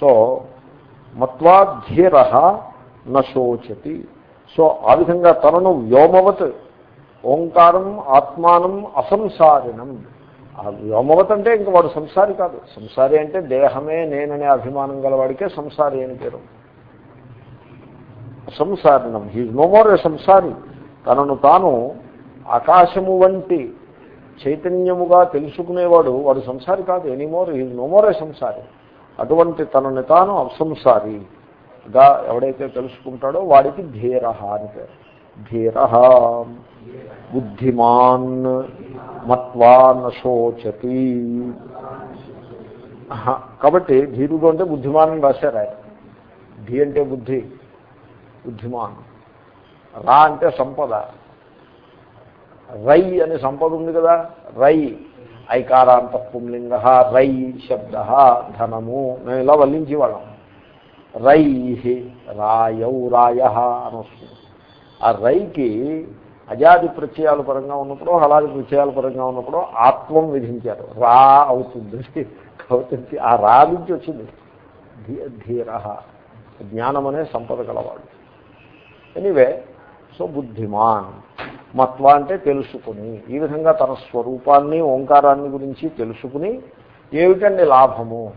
So మత్వాధీర నశోచతి so ఆ విధంగా తనను వ్యోమవత్ ఓంకారం ఆత్మానం అసంసారినం. ఆ వ్యోమవత్ అంటే ఇంక వాడు సంసారి కాదు. సంసారి అంటే దేహమే నేననే అభిమానం గలవాడికే సంసారి అని పేరు. సంసారినం. హీజ్ నో మోర్ ఏ సంసారి. తనను తాను ఆకాశము వంటి చైతన్యముగా తెలుసుకునేవాడు వాడు సంసారి కాదు. Anymore he's no more a సంసారి. అటువంటి తనని తాను అసంసారిగా ఎవడైతే తెలుసుకుంటాడో వాడికి ధీర అని పేరు. ధీర బుద్ధిమాన్ మత్వా నశోచతి. కాబట్టి ధీరుడు అంటే బుద్ధిమాన్ అని రాశారు ఆయన. ధీ అంటే బుద్ధి బుద్ధిమాన్. రా అంటే సంపద. రై అనే సంపద ఉంది కదా? రై. ఐకారాంత పుంలింగ రై శబ్ద ధనము మేము ఇలా వల్లించేవాళ్ళం. రై రాయౌ రాయ అని వస్తుంది ఆ రైకి అజాది ప్రత్యయాల పరంగా ఉన్నప్పుడు హలాది ప్రత్యయాల పరంగా ఉన్నప్పుడు ఆత్మం విధించారు. రా అవుతుంది. కాబట్టి ఆ రా నుంచి వచ్చింది. ధీ- ధీర. జ్ఞానం అనే సంపద గలవాడు. Anyway so బుద్ధిమాన్. మత్వ అంటే తెలుసుకుని. ఈ విధంగా తన స్వరూపాన్ని ఓంకారాన్ని గురించి తెలుసుకుని ఏమిటండి లాభము?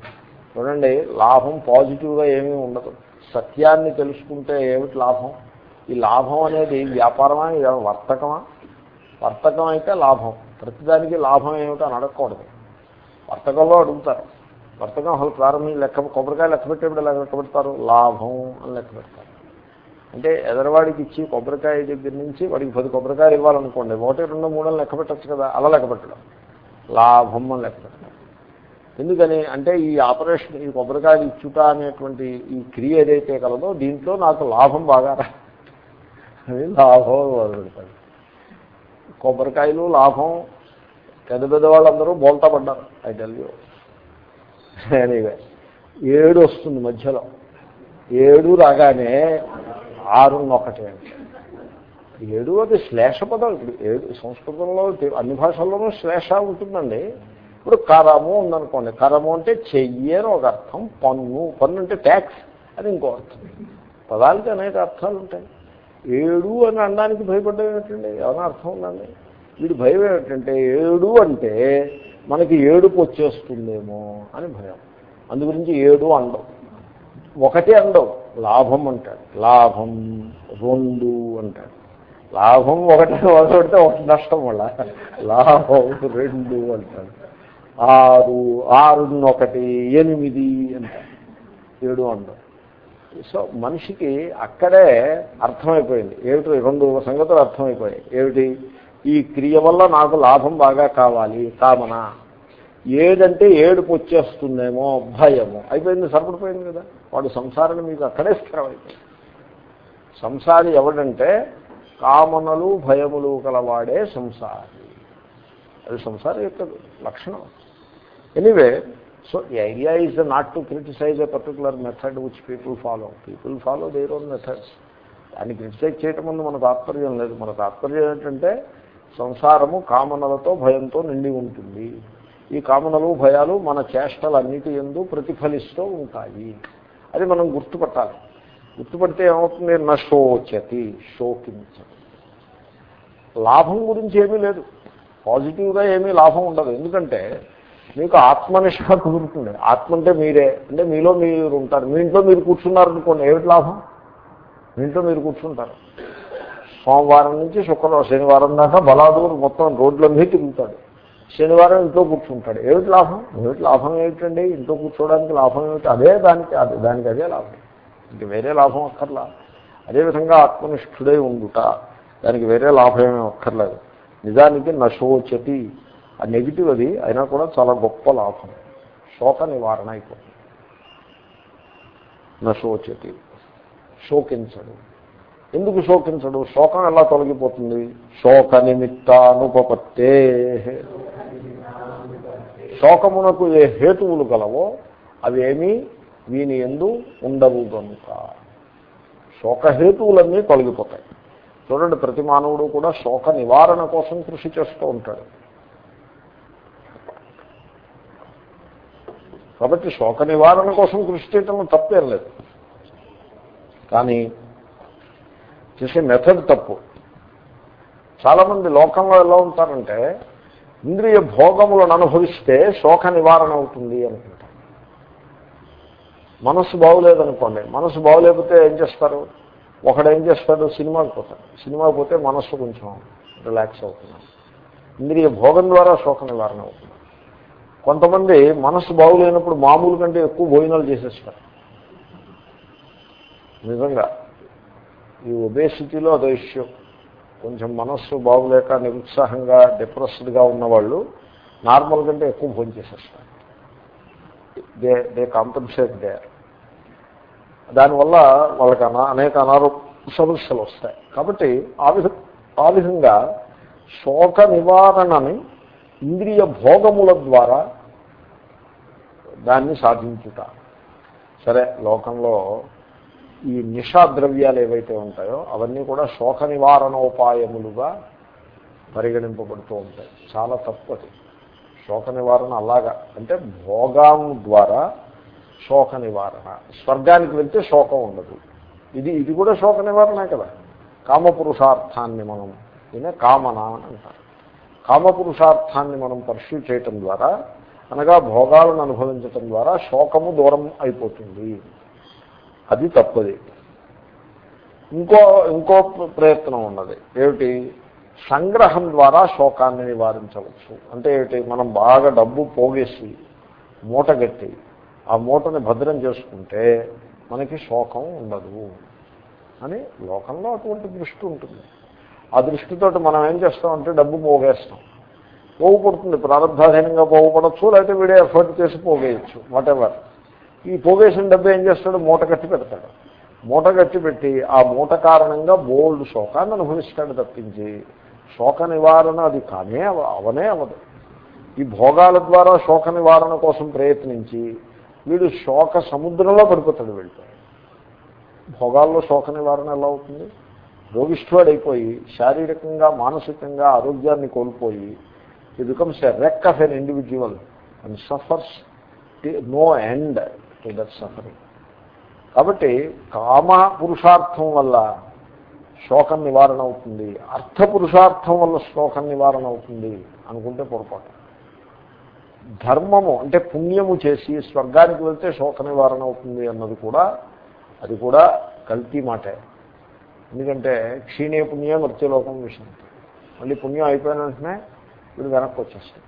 చూడండి లాభం పాజిటివ్గా ఏమీ ఉండదు. సత్యాన్ని తెలుసుకుంటే ఏమిటి లాభం? ఈ లాభం అనేది వ్యాపారమా ఇది వర్తకమా? వర్తకం అయితే లాభం. ప్రతిదానికి లాభం ఏమిటో అని అడగకూడదు. వర్తకంలో అడుగుతారు. వర్తకం అసలు ప్రారంభం లెక్క కొబ్బరికాయ లెక్క పెట్టేప్పుడు ఎలా లెక్క పెడతారు? లాభం అని లెక్క పెడతారు. అంటే ఎదరవాడికి ఇచ్చి కొబ్బరికాయ దగ్గర నుంచి వాడికి పది కొబ్బరికాయలు ఇవ్వాలనుకోండి. ఒకటి రెండు మూడని లెక్క పెట్టచ్చు కదా. అలా లెక్క పెట్టడం. లాభం అని లెక్క పెట్టడం. ఎందుకని అంటే ఈ ఆపరేషన్ ఈ కొబ్బరికాయలు ఇచ్చుట అనేటువంటి ఈ క్రియ ఏదైతే కలదో దీంట్లో నాకు లాభం బాగా అది లాభం పెడతాడు కొబ్బరికాయలు లాభం పెద్ద పెద్ద వాళ్ళందరూ బోల్తా పడ్డారు ఐ టెల్ యూ. ఎనీవే ఏడు వస్తుంది మధ్యలో. ఏడు రాగానే ఆరు ఒకటి అంటే. ఏడు అది శ్లేష పదం. ఇప్పుడు ఏడు సంస్కృతంలో అన్ని భాషల్లోనూ శ్లేష ఉంటుందండి. ఇప్పుడు కరము ఉందనుకోండి. కరము అంటే చెయ్యి అని ఒక అర్థం పన్ను. పన్ను అంటే ట్యాక్స్ అని ఇంకో అర్థం. పదాలకి అనేక అర్థాలు ఉంటాయి. ఏడు అని అనడానికి భయపడ్డం ఏమిటండి? ఏమైనా అర్థం ఉందండి? వీడి భయం ఏమిటంటే ఏడు అంటే మనకి ఏడుపు వచ్చేస్తుందేమో అని భయం. అందు గురించి ఏడు అండవు. ఒకటి అండవు. లాభం అంటాడు. లాభం రెండు అంటాడు. లాభం ఒకటి వదిలిపెడితే ఒకటి నష్టం వల్ల. లాభం రెండు అంటాడు. ఆరు ఆరు ఒకటి ఎనిమిది అంటాడు. ఏడు అంటాడు. సో మనిషికి అక్కడే అర్థమైపోయింది. ఏమిటి రెండు సంగతులు అర్థమైపోయాయి? ఏమిటి? ఈ క్రియ వల్ల నాకు లాభం బాగా కావాలి కామన? ఏడంటే ఏడుపు వచ్చేస్తుందేమో భయము. అయిపోయింది సరిపడిపోయింది కదా. వాడు సంసారాన్ని మీకు అక్కడే స్థిరమైపోయింది సంసారి ఎవడంటే కామనలు భయములు కలవాడే సంసారి. అది సంసారి యొక్క లక్షణం. Anyway so the idea is not to criticise a particular method which people follow people follow their own methods దాన్ని క్రిటిసైజ్ చేయటం ముందు మన తాత్పర్యం లేదు. మన తాత్పర్యం ఏంటంటే సంసారము కామనలతో భయంతో నిండి ఉంటుంది. ఈ కామనలు భయాలు మన చేష్టలన్నిటి ఎందు ప్రతిఫలిస్తూ ఉంటాయి. అది మనం గుర్తుపట్టాలి. గుర్తుపడితే ఏమవుతుంది? నశోచతి శోకించదు లాభం గురించి ఏమీ లేదు. పాజిటివ్గా ఏమీ లాభం ఉండదు. ఎందుకంటే మీకు ఆత్మనిష్ట కుదురుతుంది ఆత్మ అంటే మీరే. అంటే మీలో మీరు ఉంటారు. మీ ఇంట్లో మీరు కూర్చున్నారనుకోండి ఏమిటి లాభం? మీ ఇంట్లో మీరు కూర్చుంటారు. సోమవారం నుంచి శుక్రవారం శనివారం దాకా బలాదూరు మొత్తం రోడ్లన్నీ తిరుగుతాడు. శనివారం ఇంట్లో కూర్చుంటాడు. ఏమిటి లాభం? ఏమిటి లాభం ఏమిటండి? ఇంట్లో కూర్చోవడానికి లాభం ఏమిటి? అదే దానికి అదే దానికి అదే లాభం. ఇంక వేరే లాభం అక్కర్లా. అదేవిధంగా ఆత్మనిష్ఠుడై ఉండుట దానికి వేరే లాభం ఏమీ అక్కర్లేదు. నిజానికి నశోచతి. ఆ నెగిటివ్ అది అయినా కూడా చాలా గొప్ప లాభం. శోక నివారణ అయిపోతుంది. నశోచతి. శోకించడు. ఎందుకు శోకించడు? శోకం ఎలా తొలగిపోతుంది? శోక నిమిత్తానుపపత్తే శోకమునకు ఏ హేతువులు గలవో అవేమీ వీని ఎందు ఉండవు కనుక శోకహేతువులన్నీ తొలగిపోతాయి. చూడండి ప్రతి మానవుడు కూడా శోక నివారణ కోసం కృషి చేస్తూ ఉంటాడు. కాబట్టి శోక నివారణ కోసం కృషి చేయటం తప్పేం లేదు. కానీ చేసే మెథడ్ తప్పు. చాలామంది లోకంలో ఎలా ఉంటారంటే ఇంద్రియ భోగములను అనుభవిస్తే శోక నివారణ అవుతుంది అనుకుంటారు. మనస్సు బాగులేదనుకోండి మనసు బాగులేకపోతే ఏం చేస్తారు? ఒకడు ఏం చేస్తాడు? సినిమాకి పోతాడు. సినిమాకి పోతే మనస్సు కొంచెం రిలాక్స్ అవుతున్నాడు. ఇంద్రియ భోగం ద్వారా శోక నివారణ అవుతుంది కొంతమంది మనస్సు బాగులేనప్పుడు మామూలు కంటే ఎక్కువ భోజనాలు చేసేస్తారు. నిజంగా. ఈ ఒబేసిటీలో అదో ఇష్యూ. కొంచెం మనస్సు బాగులేక నిరుత్సాహంగా డిప్రెస్డ్గా ఉన్నవాళ్ళు నార్మల్ కంటే ఎక్కువ భోజనం చేసేస్తారు దే దే కాంపన్సేట్ దే. దానివల్ల వాళ్ళకి అనా అనేక అనారోగ్య సమస్యలు వస్తాయి. కాబట్టి ఆ విధ ఆ విధంగా శోక నివారణని ఇంద్రియ భోగముల ద్వారా దాన్ని సాధించుట. సరే లోకంలో ఈ నిషా ద్రవ్యాలు ఏవైతే ఉంటాయో అవన్నీ కూడా శోక నివారణోపాయములుగా పరిగణింపబడుతూ ఉంటాయి. చాలా తప్పది శోక నివారణ అలాగా. అంటే భోగం ద్వారా శోక నివారణ స్వర్గానికి వెళ్తే శోకం ఉండదు. ఇది ఇది కూడా శోక నివారణే కదా. కామపురుషార్థాన్ని మనం దీనే కామన అని అంటారు. కామపురుషార్థాన్ని మనం పర్స్యూ చేయటం ద్వారా అనగా భోగాలను అనుభవించటం ద్వారా శోకము దూరం అయిపోతుంది. అది తప్పది. ఇంకో ఇంకో ప్రయత్నం ఉన్నది. ఏమిటి? సంగ్రహం ద్వారా శోకాన్ని నివారించవచ్చు. అంటే ఏమిటి? మనం బాగా డబ్బు పోగేసి మూటగట్టి ఆ మూటని భద్రం చేసుకుంటే మనకి శోకం ఉండదు అని లోకంలో అటువంటి దృష్టి ఉంటుంది. ఆ దృష్టితో మనం ఏం చేస్తామంటే డబ్బు పోగేస్తాం. పోగుపడుతుంది ప్రారంభాధీనంగా పోగుపడచ్చు లేకపోతే వీడే ఎఫర్ట్ చేసి పోగేయచ్చు. వాటెవర్ ఈ పోగేసిన డబ్బు ఏం చేస్తాడు? మూట కట్టి పెడతాడు. మూట కట్టి పెట్టి ఆ మూట కారణంగా బోల్డ్ శోకాన్ని అనుభవిస్తాడు తప్పించి. శోక నివారణ అది కానే అవనే అవదు ఈ భోగాల ద్వారా శోక నివారణ కోసం ప్రయత్నించి వీడు శోక సముద్రంలో పడిపోతాడు వెళ్తాడు భోగాల్లో శోక నివారణ ఎలా అవుతుంది? రోగిష్ఠుడైపోయి శారీరకంగా మానసికంగా ఆరోగ్యాన్ని కోల్పోయి ఇది becomes a wreck of an individual and suffers no end to that suffering కాబట్టి కామ పురుషార్థం వల్ల శోకం నివారణ అవుతుంది అర్థ పురుషార్థం వల్ల శోకం నివారణ అవుతుంది అనుకుంటే పొరపాటు. ధర్మము అంటే పుణ్యము చేసి స్వర్గానికి వెళ్తే శోక నివారణ అవుతుంది అన్నది కూడా అది కూడా కల్తీ మాటే. ఎందుకంటే క్షీణే పుణ్యం మృత్యులోకం విషయం. మళ్ళీ పుణ్యం అయిపోయిన వెంటనే వీడు వెనక్కి వచ్చేస్తాడు.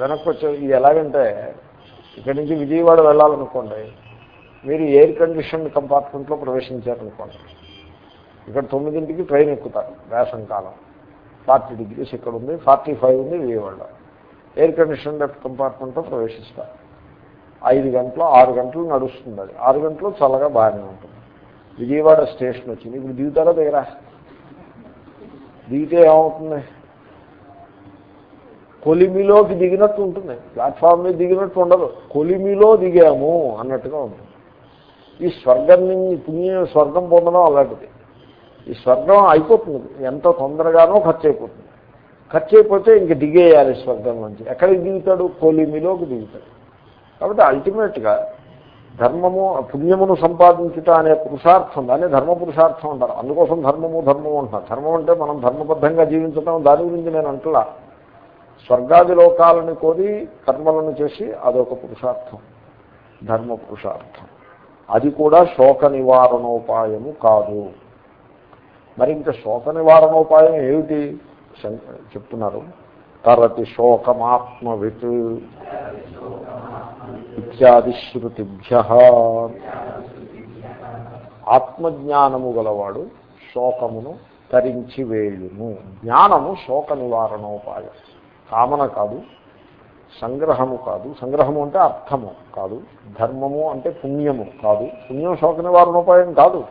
వెనక్కి వచ్చే ఇది ఎలాగంటే ఇక్కడి నుంచి విజయవాడ వెళ్ళాలనుకోండి మీరు ఎయిర్ కండిషన్ కంపార్ట్మెంట్లో ప్రవేశించారనుకోండి ఇక్కడ తొమ్మిదింటికి ట్రైన్ ఎక్కుతారు వేసం కాలం. ఫార్టీ డిగ్రీస్ ఇక్కడ ఉంది ఫార్టీ ఫైవ్ ఉంది విజయవాడ. ఎయిర్ కండిషన్ కంపార్ట్మెంట్లో ప్రవేశిస్తారు. ఐదు గంటలు ఆరు గంటలు నడుస్తుంది అది. ఆరు గంటలు చల్లగా బాగానే ఉంటుంది. విజయవాడ స్టేషన్ వచ్చింది. ఇప్పుడు దిగుతారా దగ్గర దిగితే ఏమవుతుంది? కొలిమిలోకి దిగినట్టు ఉంటుంది. ప్లాట్ఫామ్ మీద దిగినట్టు ఉండదు. కొలిమిలో దిగాము అన్నట్టుగా ఉంటుంది ఈ స్వర్గం నుంచి పుణ్యం స్వర్గం పొందడం అలాంటిది. ఈ స్వర్గం అయిపోతుంది. ఎంత తొందరగానో ఖర్చు అయిపోతుంది. ఖర్చు అయిపోతే ఇంక దిగేయాలి స్వర్గం నుంచి. ఎక్కడికి దిగుతాడు? కొలిమిలోకి దిగుతాడు. కాబట్టి అల్టిమేట్గా ధర్మము పుణ్యమును సంపాదించుట అనే పురుషార్థం దాన్ని ధర్మ పురుషార్థం అంటారు. అందుకోసం ధర్మము ధర్మము అంటారు ధర్మం అంటే మనం ధర్మబద్ధంగా జీవించడం దాని గురించి నేను అంటున్నా స్వర్గాది లోకాలను కోరి కర్మలను చేసి అదొక పురుషార్థం ధర్మ పురుషార్థం. అది కూడా శోక నివారణోపాయము కాదు. మరి ఇంకా శోక నివారణోపాయం ఏమిటి? చెప్తున్నారు. తరతి శోకమాత్మవిత్ ఇత్యాది శృతిభ్య. ఆత్మజ్ఞానము గలవాడు శోకమును తరించి వేయును. జ్ఞానము శోక నివారణోపాయం. కామన కాదు సంగ్రహము కాదు. సంగ్రహము అంటే అర్థము కాదు. ధర్మము అంటే పుణ్యము కాదు. పుణ్యం శోక నివారణోపాయం కాదు.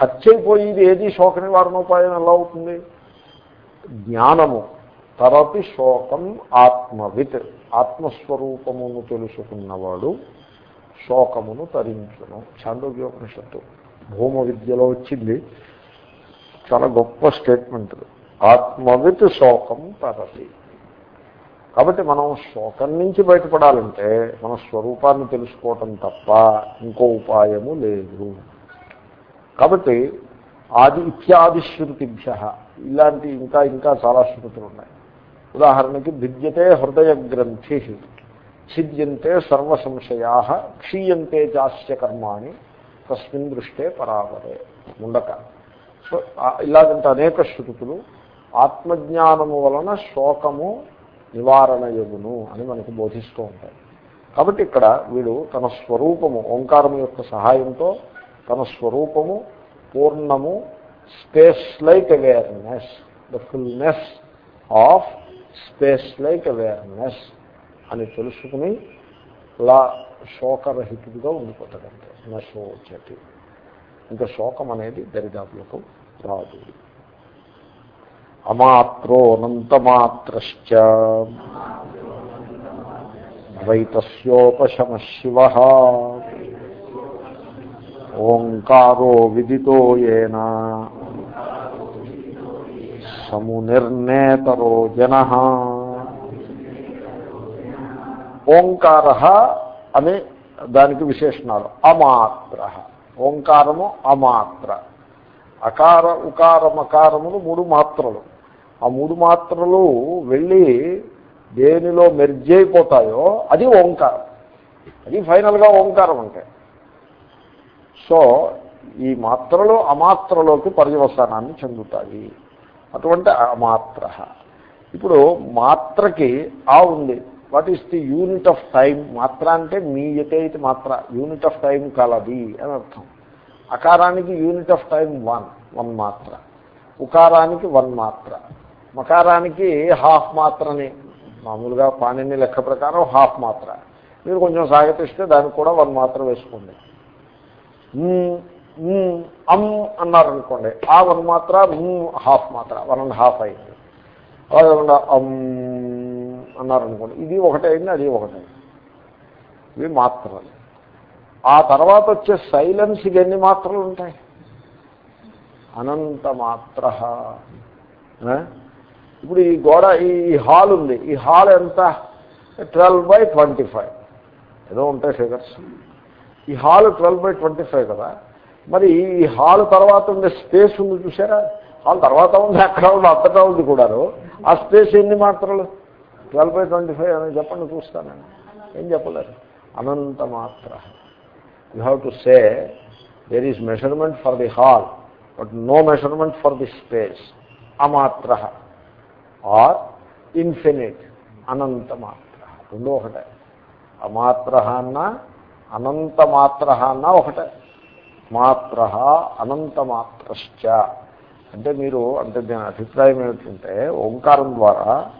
ఖర్చు అయిపోయేది ఏది? శోక నివారణోపాయం ఎలా అవుతుంది? జ్ఞానము. తరపి శోకం ఆత్మవిత్. ఆత్మస్వరూపమును తెలుసుకున్నవాడు శోకమును తరించును. చాందోగ్యోపనిషత్తు భూమ విద్యలో వచ్చింది. చాలా గొప్ప స్టేట్మెంట్ ఆత్మవిత్ శోకం తరపి కాబట్టి మనం శోకం నుంచి బయటపడాలంటే మన స్వరూపాన్ని తెలుసుకోవటం తప్ప ఇంకో ఉపాయము లేదు. కాబట్టి ఆది ఇత్యాది శృతిభ్య. ఇలాంటి ఇంకా ఇంకా చాలా శృతులు ఉన్నాయి. ఉదాహరణకి భిద్యతే హృదయ గ్రంథి ఛిద్యంతే సర్వ సంశయా క్షీయంతే చాస్య కర్మాణి తస్మిన్ దృష్టే పరావరే. ముండక. సో ఇలాగంటే అనేక శృతులు. ఆత్మజ్ఞానము వలన శోకము నివారణ యగును అని మనకు బోధిస్తూ ఉంటాయి. కాబట్టి ఇక్కడ వీడు తన స్వరూపము ఓంకారము యొక్క సహాయంతో తన స్వరూపము పూర్ణము space like awareness the fullness of space like awareness అని తెలుసుకుని ఇలా శోకరహితుడిగా ఉండిపోతాడంటే. నశోచటి ఇంకా శోకం అనేది దరిదాపులకు రాదు. అమాత్రోనంతమాత్రశ్చ. ద్వైతస్యోపశమ శివ ఓంకారో విదితో ఏన. సమునిర్నేతరో జన. ఓంకార అని దానికి విశేషణాలు. అమాత్ర. ఓంకారము అమాత్ర. అకార ఉకారమకారములు మూడు మాత్రలు. ఆ మూడు మాత్రలు వెళ్ళి దేనిలో మెర్జ్ అయిపోతాయో అది ఓంకారం. అది ఫైనల్గా ఓంకారం అంటే. సో ఈ మాత్రలు అమాత్రలోకి పర్యవసానాన్ని చెందుతాయి. అటువంటి అమాత్ర. ఇప్పుడు మాత్రకి ఆ ఉంది. What is the unit of time మాత్ర అంటే మీయతే ఇది మాత్ర. యూనిట్ ఆఫ్ టైం కలది అని అర్థం. అకారానికి unit of time one one మాత్ర. ఉకారానికి వన్ మాత్ర. మకారానికి హాఫ్ మాత్రని మామూలుగా పాణిని లెక్క ప్రకారం హాఫ్ మాత్ర. మీరు కొంచెం సాగతిస్తే దానికి కూడా వన్ మాత్ర వేసుకోండి. అమ్ అన్నారనుకోండి. ఆ వన్ మాత్ర హాఫ్ మాత్ర. వన్ అండ్ హాఫ్ అయింది. అలాగే అమ్ అన్నారనుకోండి. ఇది ఒకటైంది అది ఒకటైంది ఇవి మాత్రలు. ఆ తర్వాత వచ్చే సైలెన్స్కి ఎన్ని మాత్రలు ఉంటాయి? అనంత మాత్ర. ఇప్పుడు ఈ గోడ ఈ హాల్ ఉంది. ఈ హాల్ ఎంత? Twelve by twenty five. ఏదో ఉంటాయి ఫిగర్స్ ఈ hall twelve by twenty five కదా. మరి ఈ హాల్ తర్వాత ఉండే స్పేస్ ఉంది చూసారా హాల్ తర్వాత ఉంది అక్కడ ఉంది అంతటా ఉంది కూడాను. ఆ స్పేస్ ఎన్ని మాత్రలు? ట్వెల్వ్ బై ట్వంటీ ఫైవ్ అని చెప్పండి చూస్తాను ఏం చెప్పలేరు? అనంత మాత్ర. You have to say there is measurement for the hall but no measurement for the space అమాత్ర. Or infinite అనంత మాత్ర రెండో ఒకటే. అమాత్ర అన్న అనంత మాత్ర అన్న ఒకటే. మాత్ర అనంత మాత్రశ్చ అంటే మీరు అంటే దీని అభిప్రాయం ఏమిటంటే ఓంకారం ద్వారా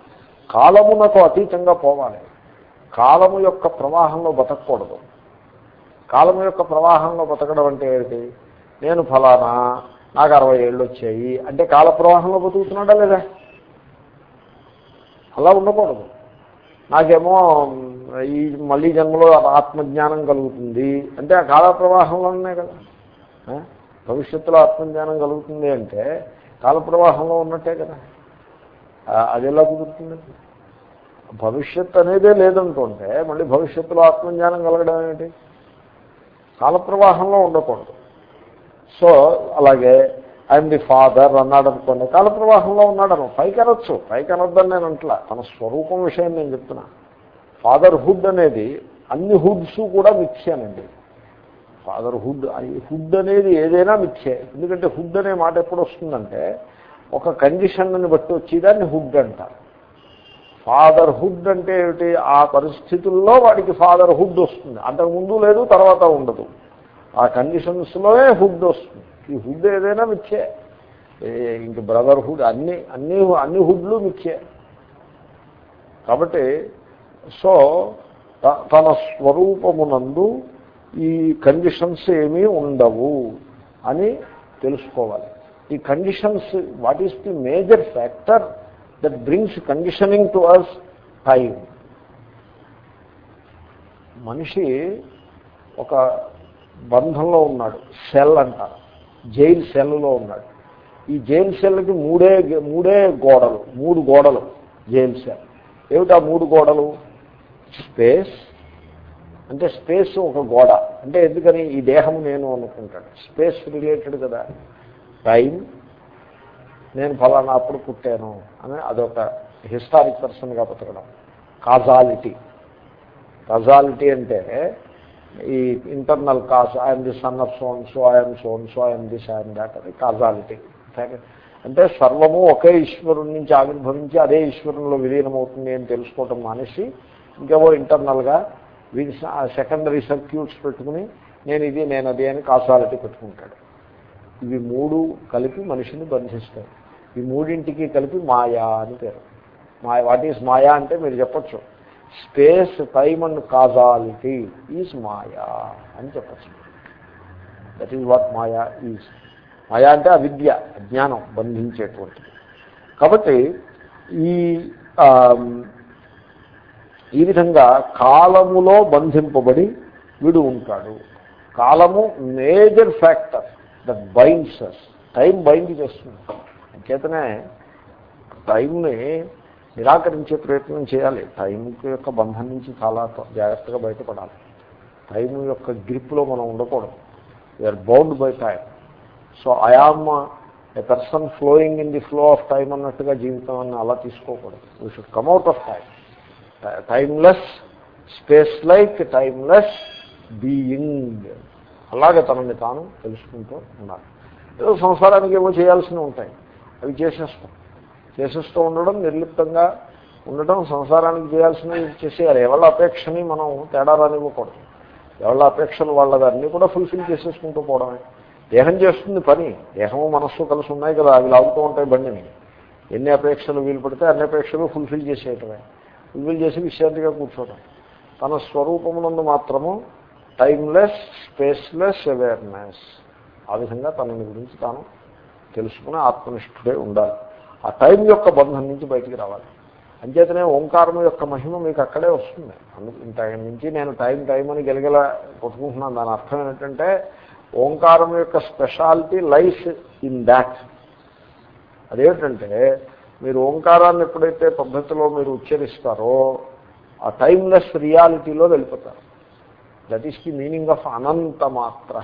కాలమునకు అతీతంగా పోవాలి. కాలము యొక్క ప్రవాహంలో బతకూడదు. కాలము యొక్క ప్రవాహంలో బతకడం అంటే ఏంటి నేను ఫలానా నాకు అరవై ఏళ్ళు వచ్చాయి. అంటే కాల ప్రవాహంలో బతుకుతున్నాడా లేదా? అలా ఉండకూడదు. నాకేమో ఈ మళ్ళీ జన్మలో ఆత్మజ్ఞానం కలుగుతుంది. అంటే ఆ కాల ఉన్నాయి కదా భవిష్యత్తులో ఆత్మజ్ఞానం కలుగుతుంది అంటే కాల ప్రవాహంలో ఉన్నట్టే కదా. అది ఎలా కుదురుతుంది? భవిష్యత్ అనేదే లేదంటుంటే మళ్ళీ భవిష్యత్తులో ఆత్మజ్ఞానం కలగడం ఏమిటి? కాల ప్రవాహంలో ఉండకూడదు. సో అలాగే ఐఎమ్ ది ఫాదర్ అన్నాడు అనుకోండి కాల ప్రవాహంలో ఉన్నాడను పైకి అనొచ్చు పైకి అనొద్దని నేను అంటలా. తన స్వరూపం విషయం నేను చెప్తున్నా. ఫాదర్ హుడ్ అనేది అన్ని హుడ్స్ కూడా మిథ్యానండి ఫాదర్ హుడ్ హుడ్ అనేది ఏదైనా మిథ్యే. ఎందుకంటే హుడ్ అనే మాట ఎప్పుడు వస్తుందంటే ఒక కండిషన్ని బట్టి వచ్చేదాన్ని హుడ్ అంటారు. ఫాదర్ హుడ్ అంటే ఏమిటి? ఆ పరిస్థితుల్లో వాడికి ఫాదర్ హుడ్ వస్తుంది. అంతకు ముందు లేదు తర్వాత ఉండదు. ఆ కండిషన్స్లోనే హుడ్ వస్తుంది. ఈ హుడ్ ఏదైనా మిథ్యే. ఇంక బ్రదర్హుడ్ అన్ని అన్ని అన్ని హుడ్లు మిథ్యే. కాబట్టి సో తన స్వరూపమునందు ఈ కండిషన్స్ ఏమీ ఉండవు అని తెలుసుకోవాలి. ఈ conditions what is the major factor that brings conditioning to us time మనిషి ఒక బంధంలో ఉన్నాడు. సెల్ అంటారు. జైలు సెల్లో ఉన్నాడు. ఈ జైలు సెల్కి మూడే మూడే గోడలు మూడు గోడలు జైలు సెల్. ఆ మూడు గోడలు? స్పేస్. అంటే స్పేస్ ఒక గోడ. అంటే ఎందుకని? ఈ దేహం నేను అనుకుంటాడు స్పేస్ రిలేటెడ్ కదా. టైం నేను ఫలానా అప్పుడు పుట్టాను అని అదొక హిస్టారిక్ పర్సన్గా బతకడం. కాజాలిటీ. కాజాలిటీ అంటే ఈ internal cause I'm the son of so and so I'm so and so I'm this I'm that అది కాజాలిటీ అంటే సర్వము ఒకే ఈశ్వరుడి నుంచి ఆవిర్భవించి అదే ఈశ్వరంలో విలీనమవుతుంది అని తెలుసుకోవటం మానేసి ఇంకేవో ఇంటర్నల్గా వీటి సెకండరీ సర్క్యూట్స్ పెట్టుకుని నేను ఇది నేను అది అని కాసాలిటీ పెట్టుకుంటాడు. ఇవి మూడు కలిపి మనిషిని బంధిస్తాయి. ఈ మూడింటికి కలిపి మాయా అని పేరు. మాయా వాట్ ఈస్ మాయా అంటే మీరు చెప్పచ్చు. Space time and causality is maya అని చెప్పచ్చు. That is what maya is. మాయా అంటే అవిద్య అజ్ఞానం బంధించేటువంటిది. కాబట్టి ఈ ఈ విధంగా కాలములో బంధింపబడి వీడు ఉంటాడు. కాలము major factor that binds time bind చేస్తుంది. అంచేతనే టైంని నిరాకరించే ప్రయత్నం చేయాలి. టైం యొక్క బంధం నుంచి చాలా జాగ్రత్తగా బయటపడాలి. టైం యొక్క గ్రిప్లో మనం ఉండకూడదు. We are bound by time so I am a person flowing in the flow of time అన్నట్టుగా జీవితం అని అలా తీసుకోకూడదు. We should come out of time timeless space like timeless being అలాగే తనని తాను తెలుసుకుంటూ ఉండాలి. ఏదో సంసారానికి ఏమో చేయాల్సినవి ఉంటాయి. అవి చేసేస్తాం. చేసేస్తూ ఉండడం నిర్లిప్తంగా ఉండటం సంసారానికి చేయాల్సినవి చేసేయాలి. ఎవరి అపేక్షని మనం తేడా రానివ్వకూడదు. ఎవరి అపేక్షలు వాళ్ళదాన్ని కూడా ఫుల్ఫిల్ చేసేసుకుంటూ పోవడమే. దేహం చేస్తుంది పని. దేహము మనస్సు కలిసి ఉన్నాయి కదా అవి లాగుతూ ఉంటాయి బండిని. ఎన్ని అపేక్షలు వీలు పడితే అన్ని అపేక్షలు ఫుల్ఫిల్ చేసేయటమే. ఫుల్ఫిల్ చేసి విశ్రాంతిగా కూర్చోవడం తన స్వరూపమునందు మాత్రము టైమ్లెస్ స్పేస్లెస్ అవేర్నెస్ ఆ విధంగా తనని గురించి తాను తెలుసుకుని ఆత్మనిష్ఠుడే ఉండాలి. ఆ టైం యొక్క బంధం నుంచి బయటికి రావాలి. అంచేతనే ఓంకారం యొక్క మహిమ మీకు అక్కడే వస్తుంది. అందుకు ఇంత నుంచి నేను టైం టైం అని గెలగల కొట్టుకుంటున్నాను. దాని అర్థం ఏంటంటే ఓంకారం యొక్క స్పెషాలిటీ లైఫ్ ఇన్ దాట్. అదేమిటంటే మీరు ఓంకారాన్ని ఎప్పుడైతే పద్ధతిలో మీరు ఉచ్చరిస్తారో ఆ టైమ్లెస్ రియాలిటీలో వెళ్ళిపోతారు. That is the meaning of ananta matra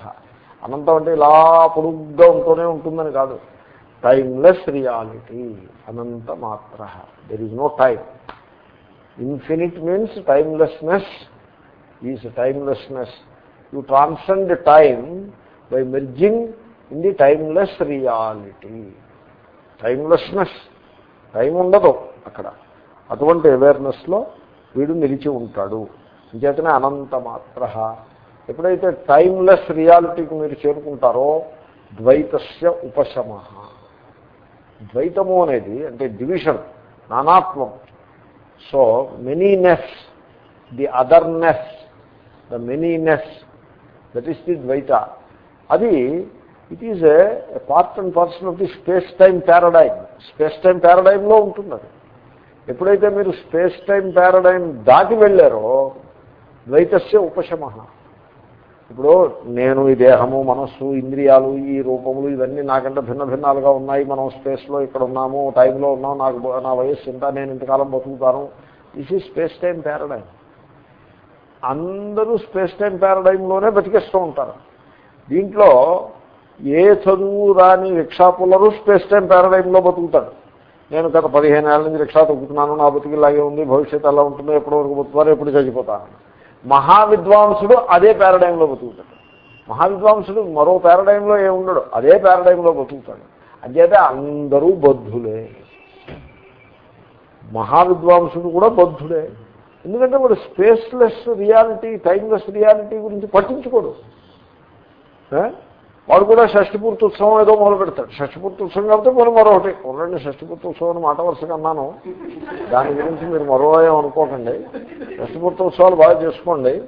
అనంతం అంటే ఇలా పొడుగ్గా ఉంటూనే ఉంటుందని కాదు. టైమ్లెస్ రియాలిటీ అనంత మాత్ర. There is no time infinite means timelessness is timelessness you transcend time by merging in the timeless reality timelessness time ఉండదు అక్కడ. అటువంటి అవేర్నెస్లో వీడు నిలిచి ఉంటాడు. అంచేతనే అనంత మాత్ర. ఎప్పుడైతే టైమ్లెస్ రియాలిటీకి మీరు చేరుకుంటారో ద్వైతస్య ఉపశమ. ద్వైతము అనేది అంటే division నానాత్వం. So manyness the otherness the manyness that is the dvaita అది it is a part and person of the space time paradigm space time ప్యారడైమ్లో ఉంటుంది అది ఎప్పుడైతే మీరు స్పేస్ టైం ప్యారడైమ్ దాటి వెళ్ళారో ద్వైతస్య ఉపశమ ఇప్పుడు నేను ఈ దేహము మనస్సు ఇంద్రియాలు ఈ రూపములు ఇవన్నీ నాకంటే భిన్న భిన్నాలుగా ఉన్నాయి. మనం స్పేస్లో ఇక్కడ ఉన్నాము టైంలో ఉన్నాము నాకు నా వయస్సు ఇంత నేను ఇంతకాలం బతుకుతాను. This is space time paradigm అందరూ స్పేస్ టైం ప్యారడైంలోనే బతికేస్తూ ఉంటారు. దీంట్లో ఏ చదువు రాని రిక్షా పుల్లరు స్పేస్ టైం ప్యారడైంలో బతుకుతాడు నేను గత పదిహేను ఏళ్ళ నుంచి రిక్షా తొక్కుతున్నాను నా బతుకులాగే ఉంది భవిష్యత్తు ఎలా ఉంటుందో ఎప్పటి వరకు బతుకుతారో ఎప్పుడు చచ్చిపోతాను. మహావిద్వాంసుడు అదే ప్యారడైంలో బతుకుతాడు. మహావిద్వాంసుడు మరో ప్యారడైంలో ఏముండడు అదే ప్యారడైంలో బతుకుతాడు. అంచేతే అందరూ బద్ధులే. మహావిద్వాంసుడు కూడా బద్ధుడే ఎందుకంటే వాడు స్పేస్లెస్ రియాలిటీ టైమ్లెస్ రియాలిటీ గురించి పట్టించుకోడు. వాడు కూడా షష్టిపూర్తి ఉత్సవం ఏదో మొదలు పెడతాడు షష్టిపూర్తి ఉత్సవం కాబట్టి మనం మరొకటి. ఉండండి షష్టిపూర్తి ఉత్సవం అని మాట వరుసగా అన్నాను దాని గురించి మీరు మరో అనుకోకండి. షష్టిపూర్తి ఉత్సవాలు బాగా చేసుకోండి.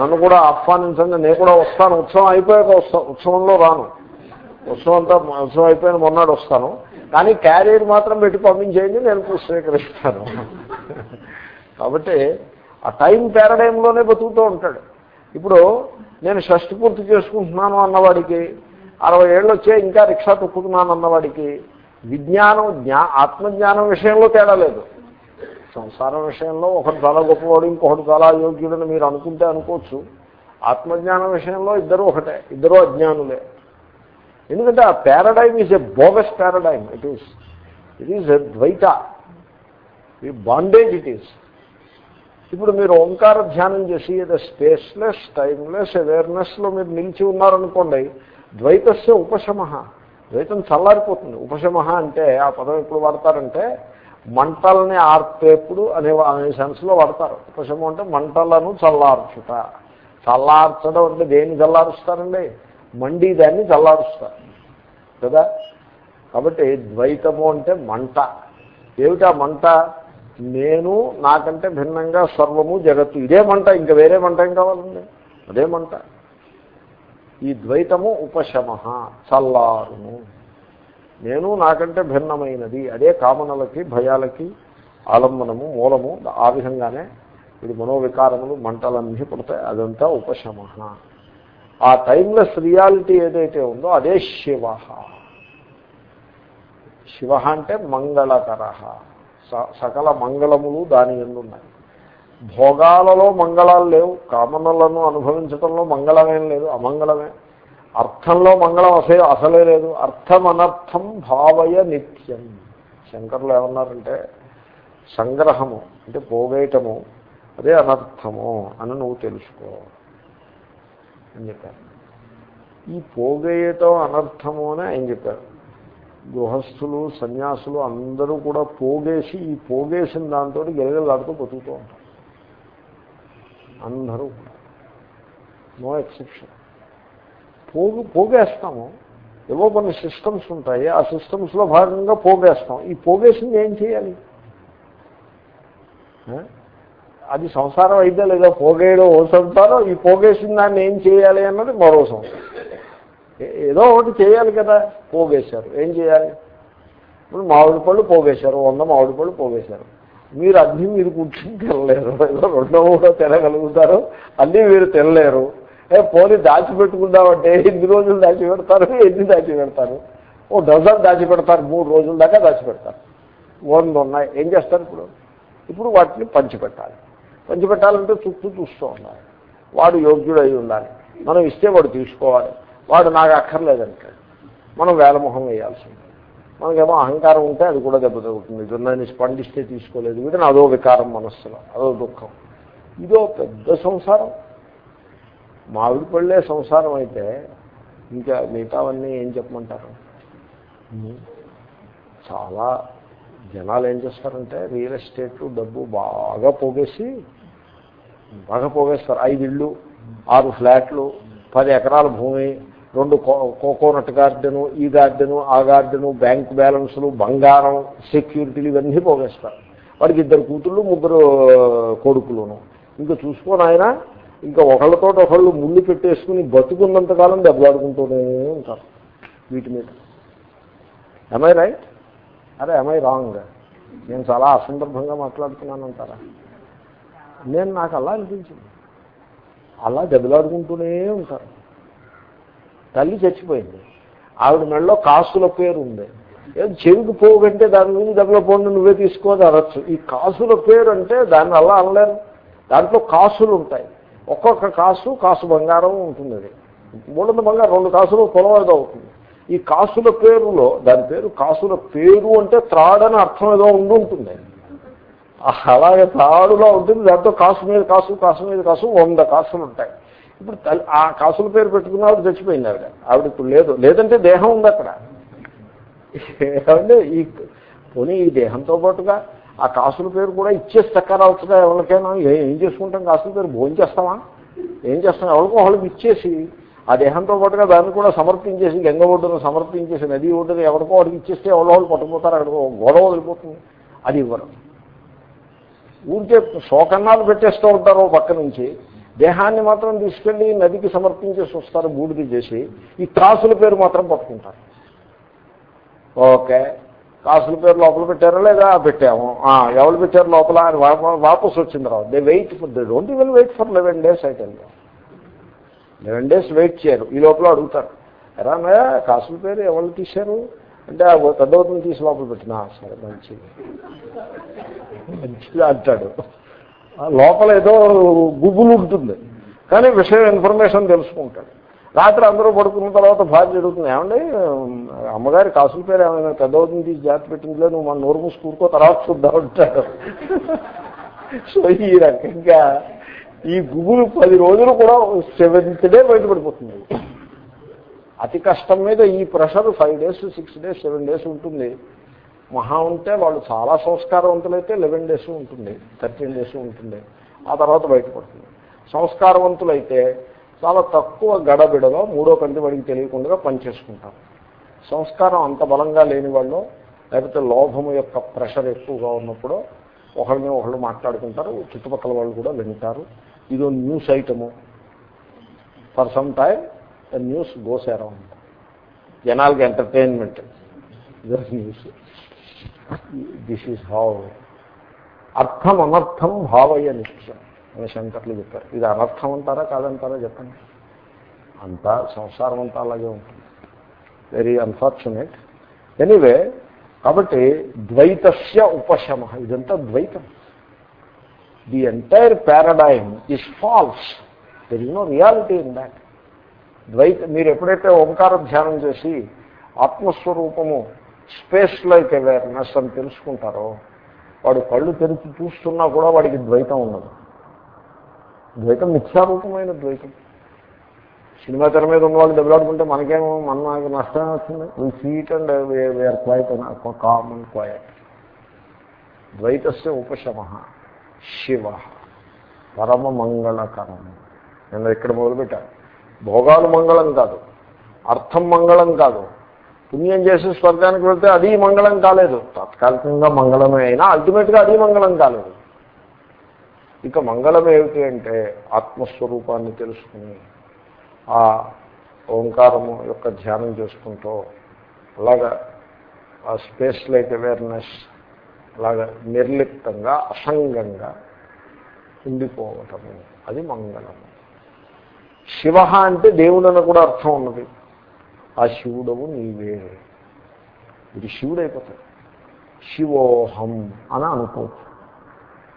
నన్ను కూడా ఆహ్వానించండి. నేను కూడా వస్తాను. ఉత్సవం అయిపోయాక వస్తాను ఉత్సవంలో రాను. ఉత్సవం అంతా ఉత్సవం అయిపోయిన మొన్నాడు వస్తాను. కానీ క్యారియర్ మాత్రం పెట్టి పంపించేయండి. నేను స్వీకరిస్తాను. కాబట్టి ఆ టైం ప్యారడైంలోనే బతుకుతూ ఉంటాడు. ఇప్పుడు నేను షష్టి పూర్తి చేసుకుంటున్నాను అన్నవాడికి అరవై ఏళ్ళు వచ్చే ఇంకా రిక్షా తొక్కుతున్నాను అన్నవాడికి విజ్ఞానం జ్ఞా ఆత్మజ్ఞానం విషయంలో తేడా లేదు. సంసారం విషయంలో ఒకటి చాలా గొప్పవాడు ఇంకొకటి చాలా యోగ్యుడని మీరు అనుకుంటే అనుకోవచ్చు. ఆత్మజ్ఞానం విషయంలో ఇద్దరు ఒకటే ఇద్దరు అజ్ఞానులే. ఎందుకంటే ఆ paradigm is a bogus paradigm it is it is a dvaita. ఈ బాండేజ్ ఇట్ ఈస్. ఇప్పుడు మీరు ఓంకార ధ్యానం చేసి ఏదో స్పేస్లెస్ టైమ్లెస్ అవేర్నెస్లో మీరు నిలిచి ఉన్నారనుకోండి ద్వైతస్య ఉపశమ ద్వైతం చల్లారిపోతుంది. ఉపశమ అంటే ఆ పదం ఎప్పుడు వాడతారంటే మంటలని ఆర్పేప్పుడు అనే అనే సెన్స్లో వాడతారు. ఉపశమం అంటే మంటలను చల్లార్చుట. చల్లార్చడం అంటే దేన్ని చల్లారుస్తారండి? మండి దాన్ని చల్లారుస్తారు. కదా? కాబట్టి ద్వైతము అంటే మంట. ఏమిటా మంట? నేను నాకంటే భిన్నంగా సర్వము జగత్తు. ఇదే మంట ఇంకా వేరే మంట ఏం కావాలండి? అదే మంట. ఈ ద్వైతము ఉపశమ చల్లారును. నేను నాకంటే భిన్నమైనది. అదే కామనలకి భయాలకి ఆలంబనము మూలము. ఆ విధంగానే ఇది మనోవికారములు మంటలన్నీ పుడతాయి. అదంతా ఉపశమ ఆ టైమ్లెస్ రియాలిటీ ఏదైతే ఉందో అదే శివ శివ అంటే మంగళకర సకల మంగళములు దాని ఎందున్నాయి. భోగాలలో మంగళాలు లేవు కామనలను అనుభవించడంలో మంగళమేం లేదు అమంగళమే. అర్థంలో మంగళం అసే అసలే లేదు. అర్థం అనర్థం భావయ నిత్యం. శంకర్లు ఏమన్నారంటే సంగ్రహము అంటే పోగేయటము అదే అనర్థము అని నువ్వు తెలుసుకో అని చెప్పారు. ఈ పోగేయటం అనర్థము అని ఆయన చెప్పారు. గృహస్థులు సన్యాసులు అందరూ కూడా పోగేసి ఈ పోగేసిన దాంతో గెలగలాడుతూ బతుకుతూ ఉంటారు. అందరూ నో ఎక్సెప్షన్. పోగు పోగేస్తాము. ఏవో కొన్ని సిస్టమ్స్ ఉంటాయి. ఆ సిస్టమ్స్లో భాగంగా పోగేస్తాం. ఈ పోగేసింది ఏం చేయాలి? అది సంసారం అయితే లేదా పోగేయడం ఓ సంసారం ఈ పోగేసిన దాన్ని ఏం చేయాలి అన్నది మరో సంసారం. ఏదో ఒకటి చేయాలి కదా పోగేశారు. ఏం చేయాలి? ఇప్పుడు మామిడి పళ్ళు పోగేశారు వంద మామిడి పళ్ళు పోగేశారు. మీరు అన్నీ మీరు కూర్చుని తినలేరు. ఏదో రెండో మూడో తినగలుగుతారు. అన్నీ మీరు తినలేరు. ఏ పోనీ దాచిపెట్టుకుందామంటే ఎన్ని రోజులు దాచిపెడతారు? ఎన్ని దాచిపెడతారు? ఓ డజన్ దాచిపెడతారు. మూడు రోజుల దాకా దాచిపెడతారు. వంద ఉన్నాయి. ఏం చేస్తారు ఇప్పుడు? ఇప్పుడు వాటిని పంచిపెట్టాలి. పంచిపెట్టాలంటే చుట్టూ చూస్తూ ఉండాలి. వాడు యోగ్యుడు అయి ఉండాలి. మనం ఇస్తే వాడు తీసుకోవాలి. వాడు నాకు అక్కర్లేదంటాడు మనం వేలమొహం వేయాల్సింది. మనకేమో అహంకారం ఉంటే అది కూడా దెబ్బతగుతుంది దాన్ని స్పందిస్తే తీసుకోలేదు. వీటిని అదో వికారం మనస్సులో అదో దుఃఖం. ఇదో పెద్ద సంసారం. మామిడి పళ్ళే సంసారం అయితే ఇంకా మిగతావన్నీ ఏం చెప్పమంటారు? చాలా జనాలు ఏం చేస్తారంటే రియల్ ఎస్టేట్ డబ్బు బాగా పోగేసి బాగా పోగేస్తారు. ఐదు ఇళ్ళు ఆరు ఫ్లాట్లు పది ఎకరాల భూమి రెండు కోకోనట్ గార్డెను ఈ గార్డెను ఆ గార్డెను బ్యాంక్ బ్యాలెన్సులు బంగారం సెక్యూరిటీలు ఇవన్నీ పోగేస్తారు. వాడికి ఇద్దరు కూతుళ్ళు ముగ్గురు కొడుకులును. ఇంకా చూసుకొని ఆయన ఇంకా ఒకళ్ళతో ఒకళ్ళు ముళ్ళు పెట్టేసుకుని బతుకున్నంతకాలం దెబ్బలాడుకుంటూనే ఉంటారు వీటి మీద. ఎంఐ రైట్ అరే ఎంఐ రాంగ్ నేను చాలా అసందర్భంగా మాట్లాడుతున్నాను అంటారా నేను నాకు అలా అనిపించింది. అలా దెబ్బలాడుకుంటూనే ఉంటారు. తల్లి చచ్చిపోయింది. ఆవిడ మెడలో కాసుల పేరు ఉంది. ఏదో చెవికి పోగంటే దాని గురించి దెబ్బల పోండి నువ్వే తీసుకోని అనొచ్చు. ఈ కాసుల పేరు అంటే దాన్ని అలా అనలేను దాంట్లో కాసులు ఉంటాయి. ఒక్కొక్క కాసు కాసు బంగారం ఉంటుంది అది. మూడు బంగారం రెండు కాసులు పొలం అవుతుంది ఈ కాసుల పేరులో దాని పేరు కాసుల పేరు అంటే త్రాడని అర్థం ఏదో ఉండి ఉంటుంది. అలాగే త్రాడులో ఉంటుంది. దాంతో కాసు మీద కాసు కాసు మీద కాసు వంద కాసులు ఉంటాయి. ఇప్పుడు ఆ కాసుల పేరు పెట్టుకున్న ఆవిడ చచ్చిపోయింది ఆవిడ ఆవిడ ఇప్పుడు లేదు. లేదంటే దేహం ఉంది అక్కడ. ఏమంటే ఈ పోనీ ఈ దేహంతో పాటుగా ఆ కాసుల పేరు కూడా ఇచ్చేసి చక్కరావుతుందా ఎవరికైనా? ఏం చేసుకుంటాం? కాసుల పేరు భోజనం చేస్తామా? ఏం చేస్తాం? ఎవరికో వాళ్ళకి ఇచ్చేసి ఆ దేహంతో పాటుగా దాన్ని కూడా సమర్పించేసి గంగ ఒడ్డును సమర్పించేసి నది ఒడ్డును ఎవరికో వాడికి ఇచ్చేస్తే ఎవరో వాళ్ళు పట్టుకుపోతారు. అక్కడ గొడవ వదిలిపోతుంది. అది ఇవ్వరు. ఊరికే శోకన్నాలు పెట్టేస్తూ ఉంటారు పక్క నుంచి. దేహాన్ని మాత్రం తీసుకెళ్ళి నదికి సమర్పించేసి వస్తారు బూడిది చేసి. ఈ కాసుల పేరు మాత్రం పట్టుకుంటారు. ఓకే. కాసుల పేరు లోపల పెట్టారా లేదా? పెట్టాము. ఎవరు పెట్టారు లోపల? అని వాపసు వచ్చిన తర్వాత. They wait for they don't even wait for eleven days అయితే లెవెన్ డేస్ వెయిట్ చేయరు. ఈ లోపల అడుగుతారు. ఎరా కాసుల పేరు ఎవరు తీశారు? అంటే పెద్ద అవుతుంది తీసి లోపల పెట్టినా. సరే మంచిది. మంచిది అంటాడు. లోపల ఏదో గుబులు ఉంటుంది. కానీ విషయం ఇన్ఫర్మేషన్ తెలుసుకుంటాడు. రాత్రి అందరూ పడుకున్న తర్వాత భార్య జరుగుతుంది ఏమండి అమ్మగారి కాసుల పేరు ఏమైనా పెద్దవుతుంది తీసి జాగ్రత్త పెట్టిందిలే నువ్వు మన నోరు మూసుకూరుకో తర్వాత చూద్దాం ఉంటాడు సో ఈ రకంగా ఈ గుబులు పది రోజులు కూడా సెవెంత్ డే బయటపడిపోతుంది. అతి కష్టం మీద ఈ pressure five days six days seven days ఉంటుంది. మహా ఉంటే వాళ్ళు చాలా సంస్కారవంతులైతే లెవెన్ డేస్ ఉంటుంది థర్టీన్ డేస్ ఉంటుంది ఆ తర్వాత బయటపడుతుంది. సంస్కారవంతులైతే చాలా తక్కువ గడబిడలో మూడో కంటి వాడికి తెలియకుండా పనిచేసుకుంటారు. సంస్కారం అంత బలంగా లేని వాళ్ళు లేకపోతే లోభము యొక్క ప్రెషర్ ఎక్కువగా ఉన్నప్పుడు ఒకరిని ఒకళ్ళు మాట్లాడుకుంటారు చుట్టుపక్కల వాళ్ళు కూడా వింటారు. ఇదో news item. For some time the news goes around జనాలకి ఎంటర్టైన్మెంట్ ఇదో న్యూస్. దిస్ ఈజ్ హౌ అర్థం అనర్థం భావయ్య నిత్యం అని శంకర్లు చెప్పారు. ఇది అనర్థం అంటారా కాదంటారా చెప్పండి. అంతా సంసారం అంతా అలాగే ఉంటుంది. వెరీ అన్ఫార్చునేట్ ఎనీవే కాబట్టి ద్వైతస్య ఉపశమ ఇదంతా ద్వైతం. The entire paradigm is false there is no reality in that dvaita మీరు ఎప్పుడైతే ఓంకార ధ్యానం చేసి ఆత్మస్వరూపము స్పేస్ లైక్ అవేర్నెస్ అని తెలుసుకుంటారో వాడు కళ్ళు తెరిచి చూస్తున్నా కూడా వాడికి ద్వైతం ఉండదు. ద్వైతం మిథ్యారూపమైన ద్వైతం. సినిమా తెర మీద ఉన్న వాళ్ళు దెబ్బలాడుకుంటే మనకేమో మన నాకు నష్టం వచ్చింది we sit and we are quite common quite ద్వైతస్య ఉపశమ శివ పరమ మంగళకరం. నేను ఇక్కడ మొదలుపెట్టాను. భోగాలు మంగళం కాదు. అర్థం మంగళం కాదు. పుణ్యం చేసి స్వర్గానికి వెళ్తే అది మంగళం కాలేదు. తాత్కాలికంగా మంగళమే అయినా అల్టిమేట్గా అది మంగళం కాలేదు. ఇక మంగళం ఏమిటి అంటే ఆత్మస్వరూపాన్ని తెలుసుకుని ఆ ఓంకారము యొక్క ధ్యానం చేసుకుంటూ అలాగా ఆ స్పేస్ లైక్ అవేర్నెస్ అలాగా నిర్లిప్తంగా అసంగంగా ఉండిపోవటము. అది మంగళము. శివ అంటే దేవుడని కూడా అర్థం ఉన్నది. ఆ శివుడవు నీవే. ఇది శివుడైపోతాడు. శివోహం అని అనుకోవచ్చు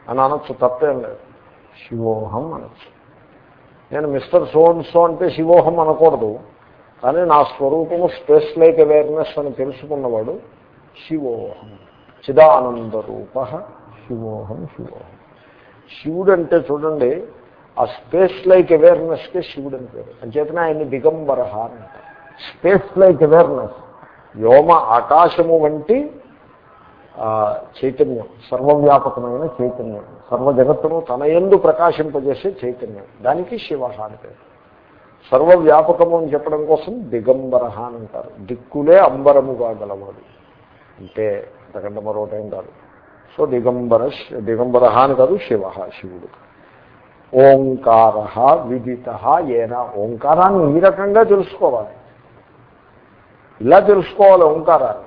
అని అనొచ్చు తప్పేం లేదు. శివోహం అనొచ్చు. నేను మిస్టర్ సోన్ సో అంటే శివోహం అనకూడదు. కానీ నా స్వరూపము స్పేస్ లైక్ అవేర్నెస్ అని తెలుసుకున్నవాడు శివోహం. చిదానంద రూప శివోహం శివోహం. శివుడు అంటే చూడండి ఆ స్పేస్ లైక్ అవేర్నెస్కే శివుడు అని పేరు. అంచేతనే ఆయన్ని దిగంబరహ అని అంటారు. Space like awareness. వ్యోమ ఆకాశము వంటి చైతన్యం సర్వవ్యాపకమైన చైతన్యం. సర్వ జగత్తును తన ఎందు ప్రకాశింపజేసే చైతన్యం. దానికి శివ అని పేరు. సర్వవ్యాపకము అని చెప్పడం కోసం దిగంబర అని అంటారు. దిక్కులే అంబరముగా గలవాడు. అంటే అంతకంటే మరొకటేం కాదు. సో దిగంబర దిగంబర అని కాదు శివ శివుడు. ఓంకార విదిత ఏనా. ఓంకారాన్ని ఈ రకంగా తెలుసుకోవాలి. ఇలా తెలుసుకోవాలి ఓంకారాన్ని.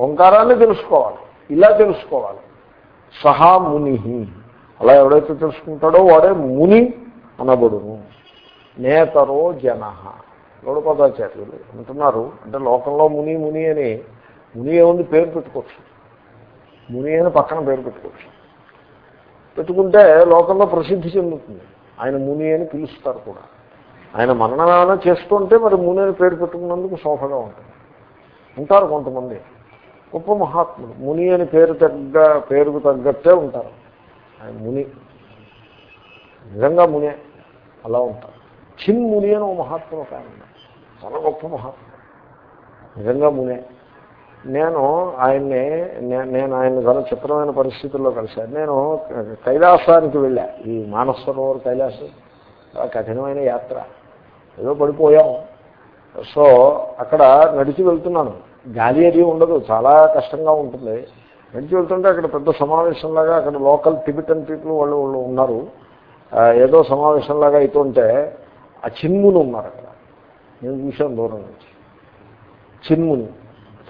ఓంకారాన్ని తెలుసుకోవాలి. ఇలా తెలుసుకోవాలి. సహా ముని అలా ఎవడైతే తెలుసుకుంటాడో వాడే ముని అనబడును. నేతరో జన. గౌడపదాచార్యులు అంటున్నారు. అంటే లోకంలో ముని ముని అని ముని ఏముంది? పేరు పెట్టుకోవచ్చు. ముని అని పక్కన పేరు పెట్టుకోవచ్చు. పెట్టుకుంటే లోకంలో ప్రసిద్ధి చెందుతుంది. ఆయన ముని అని పిలుస్తారు కూడా. ఆయన మరణం ఏమైనా చేస్తుంటే మరి ముని అని పేరు పెట్టుకున్నందుకు శోభగా ఉంటుంది. ఉంటారు కొంతమంది. గొప్ప మహాత్ముడు ముని అని పేరు తగ్గ పేరుకు తగ్గట్టే ఉంటారు. ఆయన ముని. నిజంగా మునే. అలా ఉంటారు. చిన్ ముని అని ఓ మహాత్ముడు ఒక ఆయన చాలా గొప్ప మహాత్ముడు. నిజంగా మునే. నేను ఆయన్ని నేను ఆయన చాలా చిత్రమైన పరిస్థితుల్లో కలిశాను. నేను కైలాసానికి వెళ్ళా. ఈ మానసరోవర్ కైలాసం. కఠినమైన యాత్ర. ఏదో పడిపోయాం. సో అక్కడ నడిచి వెళ్తున్నాను. గాలి అది ఉండదు చాలా కష్టంగా ఉంటుంది. నడిచి వెళ్తుంటే అక్కడ పెద్ద సమావేశంలాగా అక్కడ లోకల్ టిబిటన్ పీపుల్ వాళ్ళు వాళ్ళు ఉన్నారు. ఏదో సమావేశంలాగా అవుతుంటే ఆ చిన్మును ఉన్నారు అక్కడ. నేను చూశాను దూరం నుంచి. చిన్ముని.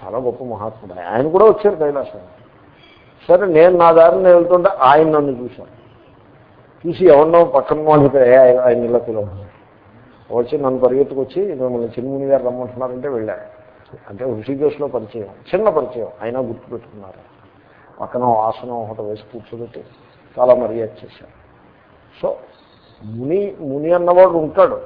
చాలా గొప్ప మహాత్ముడు. ఆయన కూడా వచ్చారు కైలాసం. సరే నేను నా దారిని వెళ్తుంటే ఆయన నన్ను చూశాను చూసి ఎవరినో పక్కన వాళ్ళు ఆయన ఇలా పిలవ వచ్చి నన్ను పరిగెత్తుకొచ్చి మిమ్మల్ని చిన్ముని గారు రమ్మంటున్నారంటే వెళ్ళాను అంటే హృషికేశ్లో పరిచయం చిన్న పరిచయం అయినా గుర్తుపెట్టుకున్నారు పక్కన ఆసనం ఒకటి వేసి కూర్చోబెట్టి చాలా మర్యాద చేశారు. సో ముని ముని అన్నవాడు ఉంటాడు.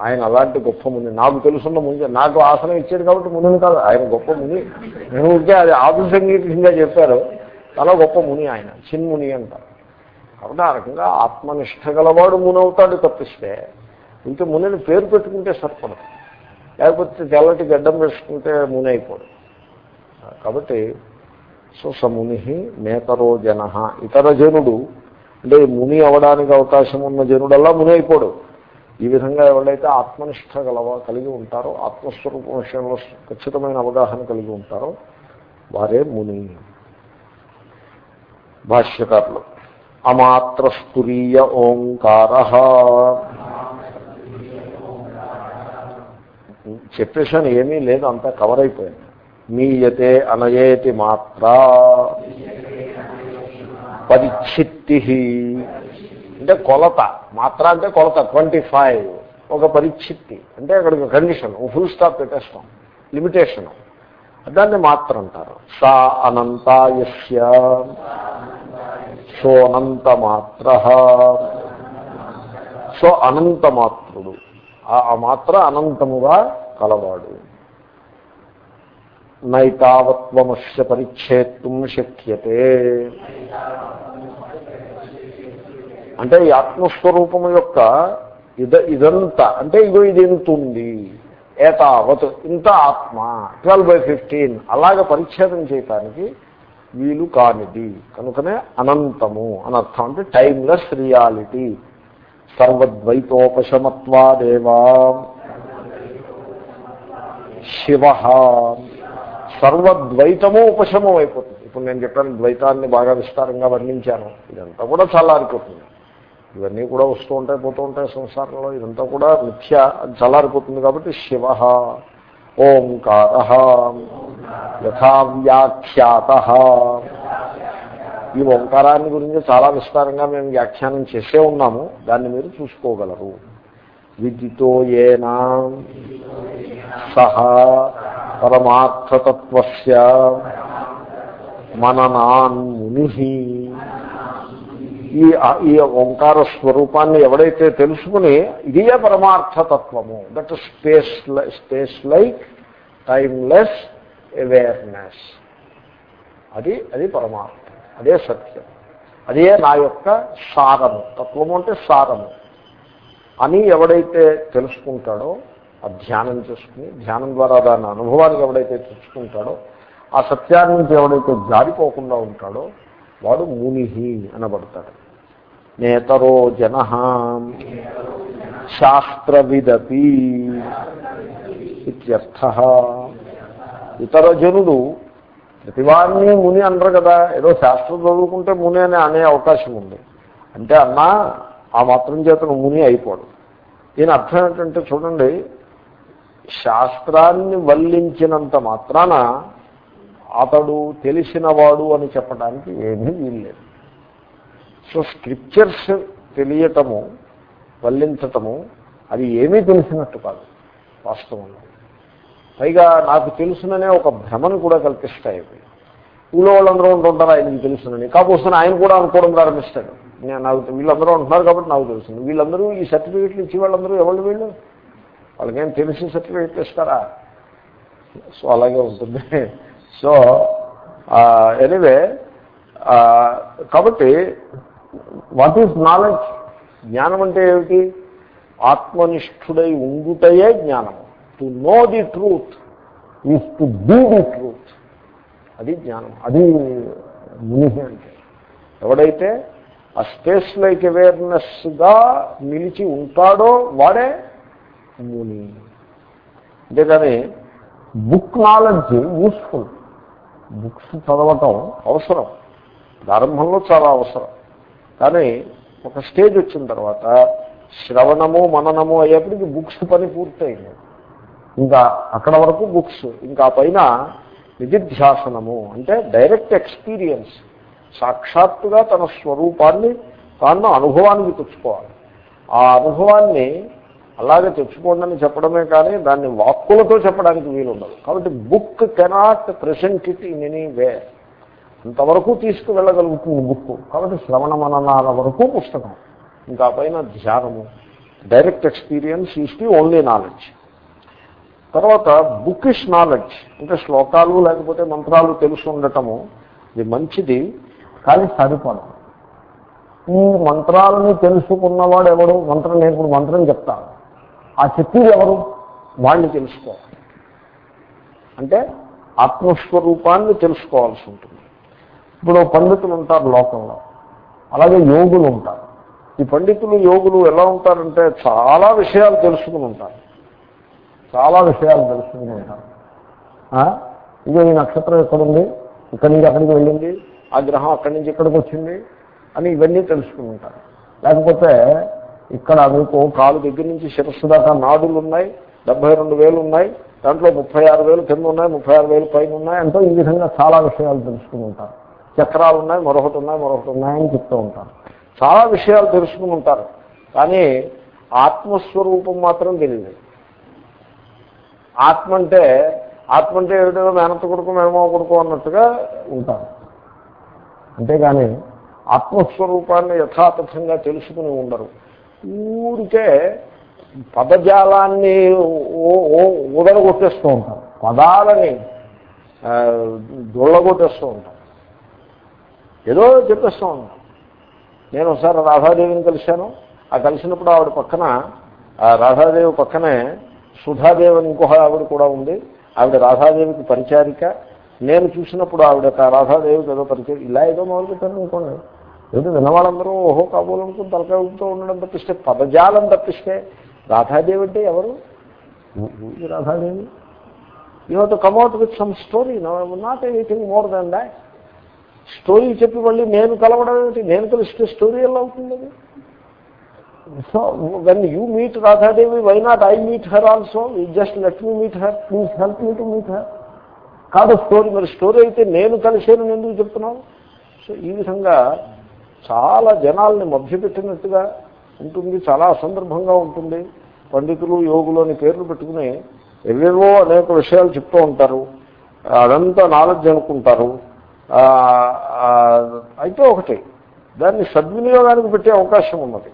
ఆయన అలాంటి గొప్ప ముని నాకు తెలుసున్న ముని నాకు ఆసనం ఇచ్చాడు కాబట్టి మునిని కాదు. ఆయన గొప్ప ముని. నేను ఉంటే అది ఆభిసంగీతంగా చెప్పారు. చాలా గొప్ప ముని ఆయన చిన్ముని అంటారు. కాబట్టి ఆ రకంగా ఆత్మనిష్ట గలవాడు మునవుతాడు తప్పిస్తే ఇంకా మునిని పేరు పెట్టుకుంటే సరిపడదు లేకపోతే తెల్లటి గడ్డం వేసుకుంటే ముని అయిపోడు. కాబట్టి సో సముని నేతరో జన. ఇతర జనుడు అంటే ముని అవడానికి అవకాశం ఉన్న జనుడల్లా ముని అయిపోడు. ఈ విధంగా ఎవరైతే ఆత్మనిష్ట గలవ కలిగి ఉంటారో ఆత్మస్వరూపం విషయంలో ఖచ్చితమైన అవగాహన కలిగి ఉంటారో వారే ముని. భాష్యకారులు అమాత్రస్పురీయ ఓంకార. చెప్పేసాను ఏమీ లేదు అంతా కవర్ అయిపోయింది. మీయతే అనయేతి మాత్ర. పరిచ్ఛిత్తి అంటే కొలత. మాత్ర అంటే కొలత ట్వంటీ ఫైవ్ ఒక పరిచ్ఛిత్తి. అంటే అక్కడికి కండిషన్ ఫుల్ స్టాప్ పెట్టేస్తాం. లిమిటేషన్ దాన్ని మాత్ర అంటారు. సా అనంతాయస్య. సోనంత మాత్ర సో అనంత మాత్రుడు ఆ మాత్ర అనంతముగా కలవాడు. నైతావత్వమస్య పరిచ్ఛేత్తుం శక్యతే. అంటే ఈ ఆత్మస్వరూపము యొక్క ఇద ఇదంతా అంటే ఇదో ఇది ఎంత ఉంది ఏతావత్ ఇంత ఆత్మ ట్వెల్వ్ బై ఫిఫ్టీన్ అలాగ పరిచ్ఛేదం చేయటానికి వీలు కానిది. కనుకనే అనంతము అనర్థం అంటే టైమ్లెస్ రియాలిటీ. సర్వద్వైతోపశమత్వాదేవా. శివ. సర్వద్వైతము ఉపశమం అయిపోతుంది. ఇప్పుడు నేను చెప్పాను ద్వైతాన్ని బాగా విస్తారంగా వర్ణించాను. ఇదంతా కూడా చల్లారిపోతుంది ఇవన్నీ కూడా వస్తూ ఉంటాయి పోతూ ఉంటాయి సంసారంలో. ఇదంతా కూడా మిథ్య చల్లారిపోతుంది కాబట్టి శివ. ఓంకార. యథావ్యాఖ్యాత. ఈ ఓంకారాన్ని గురించి చాలా విస్తారంగా మేము వ్యాఖ్యానం చేసే ఉన్నాము. దాన్ని మీరు చూసుకోగలరు. విదితో ఏనా? సహ పరమార్థతత్వస్య మననాన్ ముని ఈ ఈ ఓంకార స్వరూపాన్ని ఎవడైతే తెలుసుకుని ఇదే పరమార్థతత్వము. That space space like timeless awareness అది అది పరమార్థం. అదే సత్యం. అదే నా యొక్క సారము. తత్వము అంటే సారము. అని ఎవడైతే తెలుసుకుంటాడో ఆ ధ్యానం చేసుకుని ధ్యానం ద్వారా దాని అనుభవానికి ఎవడైతే తెచ్చుకుంటాడో ఆ సత్యాన్ని నుంచి ఎవడైతే జారిపోకుండా ఉంటాడో వాడు మునిహి అనబడతాడు. నేతరో జన శాస్త్రవిదపి ఇత్యర్థ. ఇతర జనుడు ప్రతివాడిని ముని అనరు కదా. ఏదో శాస్త్రం చదువుకుంటే ముని అని అనే అవకాశం ఉంది. అంటే అన్నా ఆ మాత్రం చేతను ముని అయిపోడు. దీని అర్థం ఏంటంటే చూడండి శాస్త్రాన్ని వల్లించినంత మాత్రాన అతడు తెలిసినవాడు అని చెప్పడానికి ఏమీ వీల్లేదు. సో స్క్రిప్చర్స్ తెలియటము వల్లించటము అది ఏమీ తెలిసినట్టు కాదు వాస్తవంలో. పైగా నాకు తెలుసుననే ఒక భ్రమను కూడా కల్పిస్తాయి. ఊళ్ళో వాళ్ళందరూ ఉంటుంటారు ఆయనకి తెలుసునని. కాకపోతే ఆయన కూడా అనుకోవడం ప్రారంభిస్తాడు. నేను నాకు వీళ్ళందరూ ఉంటున్నారు కాబట్టి నాకు తెలుసు. వీళ్ళందరూ ఈ సర్టిఫికెట్లు ఇచ్చి వాళ్ళందరూ ఎవరు వీళ్ళు? వాళ్ళకేం తెలిసి సర్టిఫికెట్లు ఇస్తారా? సో అలాగే ఉంటుంది. సో ఎనివే కాబట్టి వాట్ ఈజ్ నాలెడ్జ్? జ్ఞానం అంటే ఏమిటి? ఆత్మనిష్ఠుడై ఉండుటయే జ్ఞానం. To know the truth is to be the truth. అది జ్ఞానం. అది ముని అంటే. ఎవడైతే ఆ స్పేస్ లైక్ అవేర్నెస్గా నిలిచి ఉంటాడో వాడే ముని. అంతేకాని బుక్ నాలెడ్జ్ యూస్ఫుల్ బుక్స్ చదవటం అవసరం. ప్రారంభంలో చాలా అవసరం. కానీ ఒక స్టేజ్ వచ్చిన తర్వాత శ్రవణము మననము అయ్యేప్పటికి బుక్స్ పని పూర్తయింది. ఇంకా అక్కడ వరకు బుక్స్ ఇంకా పైన నిధిధ్యాసనము అంటే డైరెక్ట్ ఎక్స్పీరియన్స్ సాక్షాత్తుగా తన స్వరూపాన్ని తాను అనుభవానికి తెచ్చుకోవాలి. ఆ అనుభవాన్ని అలాగే తెచ్చుకోండి చెప్పడమే కానీ దాన్ని వాక్కులతో చెప్పడానికి వీలుండదు. కాబట్టి book cannot present it in any way. అంతవరకు తీసుకువెళ్ళగలుగుతుంది బుక్. కాబట్టి శ్రవణ మననాల వరకు పుస్తకం. ఇంకా పైన ధ్యానము. Direct experience is the only knowledge. తర్వాత బుకిష్ నాలెడ్జ్. అంటే శ్లోకాలు లేకపోతే మంత్రాలు తెలుసు ఉండటము ఇది మంచిది. కానీ సరిపడదు ఈ మంత్రాలని తెలుసుకున్నవాడు ఎవడు? మంత్రం నేను ఇప్పుడు మంత్రం చెప్తాను. ఆ చెప్పేది ఎవరు? వాళ్ళని తెలుసుకోవాలి. అంటే ఆత్మస్వరూపాన్ని తెలుసుకోవాల్సి ఉంటుంది. ఇప్పుడు పండితులు ఉంటారు లోకంలో. అలాగే యోగులు ఉంటారు. ఈ పండితులు యోగులు ఎలా ఉంటారంటే చాలా విషయాలు తెలుసుకుని ఉంటారు. చాలా విషయాలు తెలుసుకుని ఉంటారు. ఇక ఈ నక్షత్రం ఎక్కడుంది? ఇక్కడి నుంచి అక్కడికి వెళ్ళింది? ఆ గ్రహం అక్కడి నుంచి ఇక్కడికి వచ్చింది అని ఇవన్నీ తెలుసుకుని ఉంటారు లేకపోతే ఇక్కడ మీకు కాలు దగ్గర నుంచి శిరస్సు దాకా నాడులు ఉన్నాయి డెబ్బై రెండు వేలు ఉన్నాయి దాంట్లో ముప్పై ఆరు వేలు కింద ఉన్నాయి ముప్పై ఆరు వేలు పైన ఉన్నాయి అంటూ ఈ విధంగా చాలా విషయాలు తెలుసుకుని ఉంటారు. చక్రాలు ఉన్నాయి మరొకటి ఉన్నాయి మరొకటి ఉన్నాయని చెప్తూ ఉంటారు. చాలా విషయాలు తెలుసుకుని ఉంటారు. కానీ ఆత్మస్వరూపం మాత్రం తెలియదు. ఆత్మ అంటే ఆత్మ అంటే ఏమిటో మేనత్త కొడుకు మేనమావ కొడుకు అన్నట్టుగా ఉంటారు. అంతేగాని ఆత్మస్వరూపాన్ని యథాతథంగా తెలుసుకుని ఉండరు. ఊరికే పదజాలాన్ని ఊదరగొట్టేస్తూ ఉంటారు. పదాలని దొళ్ళగొట్టేస్తూ ఉంటారు. ఏదో చెప్పేస్తూ ఉంటాం నేను ఒకసారి రాధాదేవిని కలిశాను. ఆ కలిసినప్పుడు ఆవిడ పక్కన రాధాదేవి పక్కనే సుధాదేవి అని ఇంకొక ఆవిడ కూడా ఉంది. ఆవిడ రాధాదేవికి పరిచారిక. నేను చూసినప్పుడు ఆవిడ రాధాదేవి ఏదో పరిచయం. ఇలా ఏదో మొదలుపెట్టాను అనుకోండి. ఎందుకంటే విన్నవాళ్ళందరూ ఓహో కాబోలనుకుని తలకాయ ఊపుతూ ఉండడం తప్పిస్తే పదజాలం తప్పిస్తే రాధాదేవి అంటే ఎవరు? Radhadevi. You have to come out with some story not anything more than that story చెప్పి మళ్ళీ నేను కలవడం ఏమిటి? నేను కలిస్తే స్టోరీ ఎలా అవుతుంది అది so when you meet Radhadevi why not I meet her also just let me meet her please help me to meet her కాదు స్టోరీ మరి స్టోరీ అయితే నేను కలిసేను ఎందుకు చెప్తున్నాను? సో ఈ విధంగా చాలా జనాల్ని మభ్యపెట్టినట్టుగా ఉంటుంది చాలా అసందర్భంగా ఉంటుంది. పండితులు యోగులు అని పేర్లు పెట్టుకుని ఎవేవో అనేక విషయాలు చెప్తూ ఉంటారు. అదంతా నాలెడ్జ్ అనుకుంటారు. అయితే ఒకటి దాన్ని సద్వినియోగానికి పెట్టే అవకాశం ఉన్నది.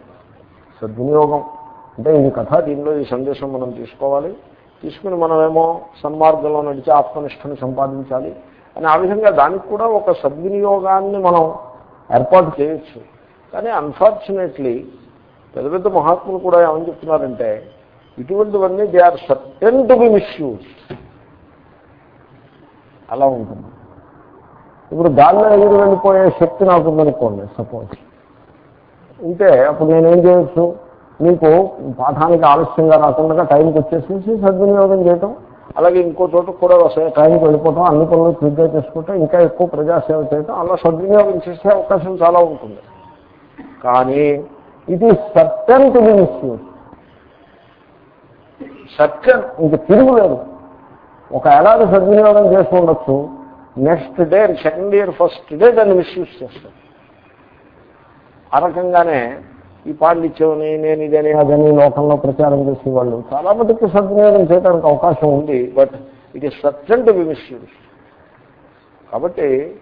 సద్వినియోగం. అంటే ఈ కథ దీనిలో ఈ సందేశం మనం తీసుకోవాలి. తీసుకుని మనమేమో సన్మార్గంలో నడిచి ఆత్మనిష్టను సంపాదించాలి అని ఆ విధంగా దానికి కూడా ఒక సద్వినియోగాన్ని మనం ఏర్పాటు చేయొచ్చు. కానీ అన్ఫార్చునేట్లీ పెద్ద పెద్ద మహాత్ములు కూడా ఏమని చెప్తున్నారంటే ఇటువంటివన్నీ they are certain to be misuse అలా ఉంటుంది. ఇప్పుడు గాల్లో ఎదురు వెళ్ళిపోయే శక్తి నాకు ఉందనుకోండి సపోజ్ ఉంటే అప్పుడు నేనేం చేయొచ్చు? మీకు పాఠానికి ఆలస్యంగా రాకుండా టైంకి వచ్చేసేసి సద్వినియోగం చేయటం. అలాగే ఇంకో చోట కూడా వస్తాయి. టైంకి వెళ్ళిపోవటం అన్ని పనులు క్విక్గా చేసుకుంటాం ఇంకా ఎక్కువ ప్రజాసేవ చేయటం అలా సద్వినియోగం చేసే అవకాశం చాలా ఉంటుంది. కానీ ఇది సత్యం టు బి మిస్యూజ్ సత్యం ఇంక తిరుగులేదు ఒక ఏడాది సద్వినియోగం చేసుకుండొచ్చు next day second year first day దాన్ని మిస్యూజ్ చేస్తాం ఆ రకంగానే ఈ పాండిత్యమని నేను ఇదని అదని లోకంలో ప్రచారం చేసేవాళ్ళు. చాలా మటుకు సద్వినియోగం చేయడానికి అవకాశం ఉంది బట్ ఇట్ ఈస్ సత్యం టు కాబట్టి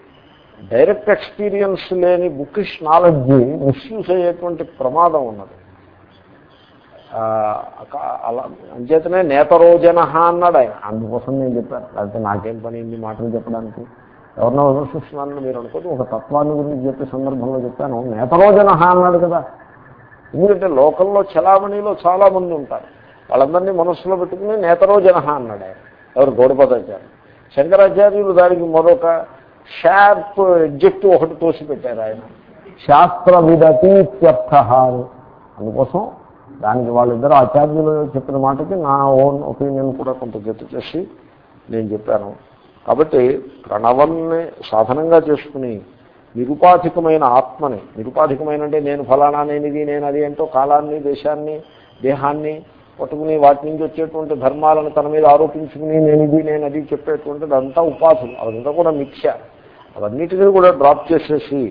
డైరెక్ట్ ఎక్స్పీరియన్స్ లేని బుకిష్ నాలెడ్జ్ మిస్యూస్ అయ్యేటువంటి ప్రమాదం ఉన్నది. అలా అంచేతనే నేతరోజన అన్నాడు ఆయన. అందుకోసం నేను చెప్పాను. లేకపోతే నాకేం పని ఇన్ని మాటలు చెప్పడానికి? ఎవరినో విమర్శిస్తున్నానని మీరు అనుకోదు ఒక తత్వాన్ని గురించి చెప్పే సందర్భంలో చెప్పాను. నేతరోజన అన్నాడు కదా. ఎందుకంటే లోకంలో చలామణిలో చాలామంది ఉంటారు. వాళ్ళందరినీ మనస్సులో పెట్టుకుని నేతరోజన అన్నాడు ఆయన. ఎవరు గౌడపదాచార్య శంకరాచార్యులు దానికి మరొక షార్ప్ ఎగ్జెక్టివ్ ఒకటి తోసిపెట్టారు ఆయన. శాస్త్ర విదతీత్యర్థ అని అందుకోసం దానికి వాళ్ళిద్దరు ఆచార్యులు చెప్పిన మాటకి నా ఓన్ ఒపీనియన్ కూడా కొంత జత చేసి నేను చెప్పాను. కాబట్టి ప్రణవాన్ని సాధనంగా చేసుకుని నిరుపాధికమైన ఆత్మని. నిరుపాధికమైన అంటే నేను ఫలానా నేను ఇది నేను అది అంటూ కాలాన్ని దేశాన్ని దేహాన్ని పట్టుకుని వాటి నుంచి వచ్చేటువంటి ధర్మాలను తన మీద ఆరోపించుకుని నేను ఇది నేను అది చెప్పేటువంటిది అంతా ఉపాధులు అదంతా కూడా మిథ్య. అవన్నిటినీ కూడా డ్రాప్ చేసేసి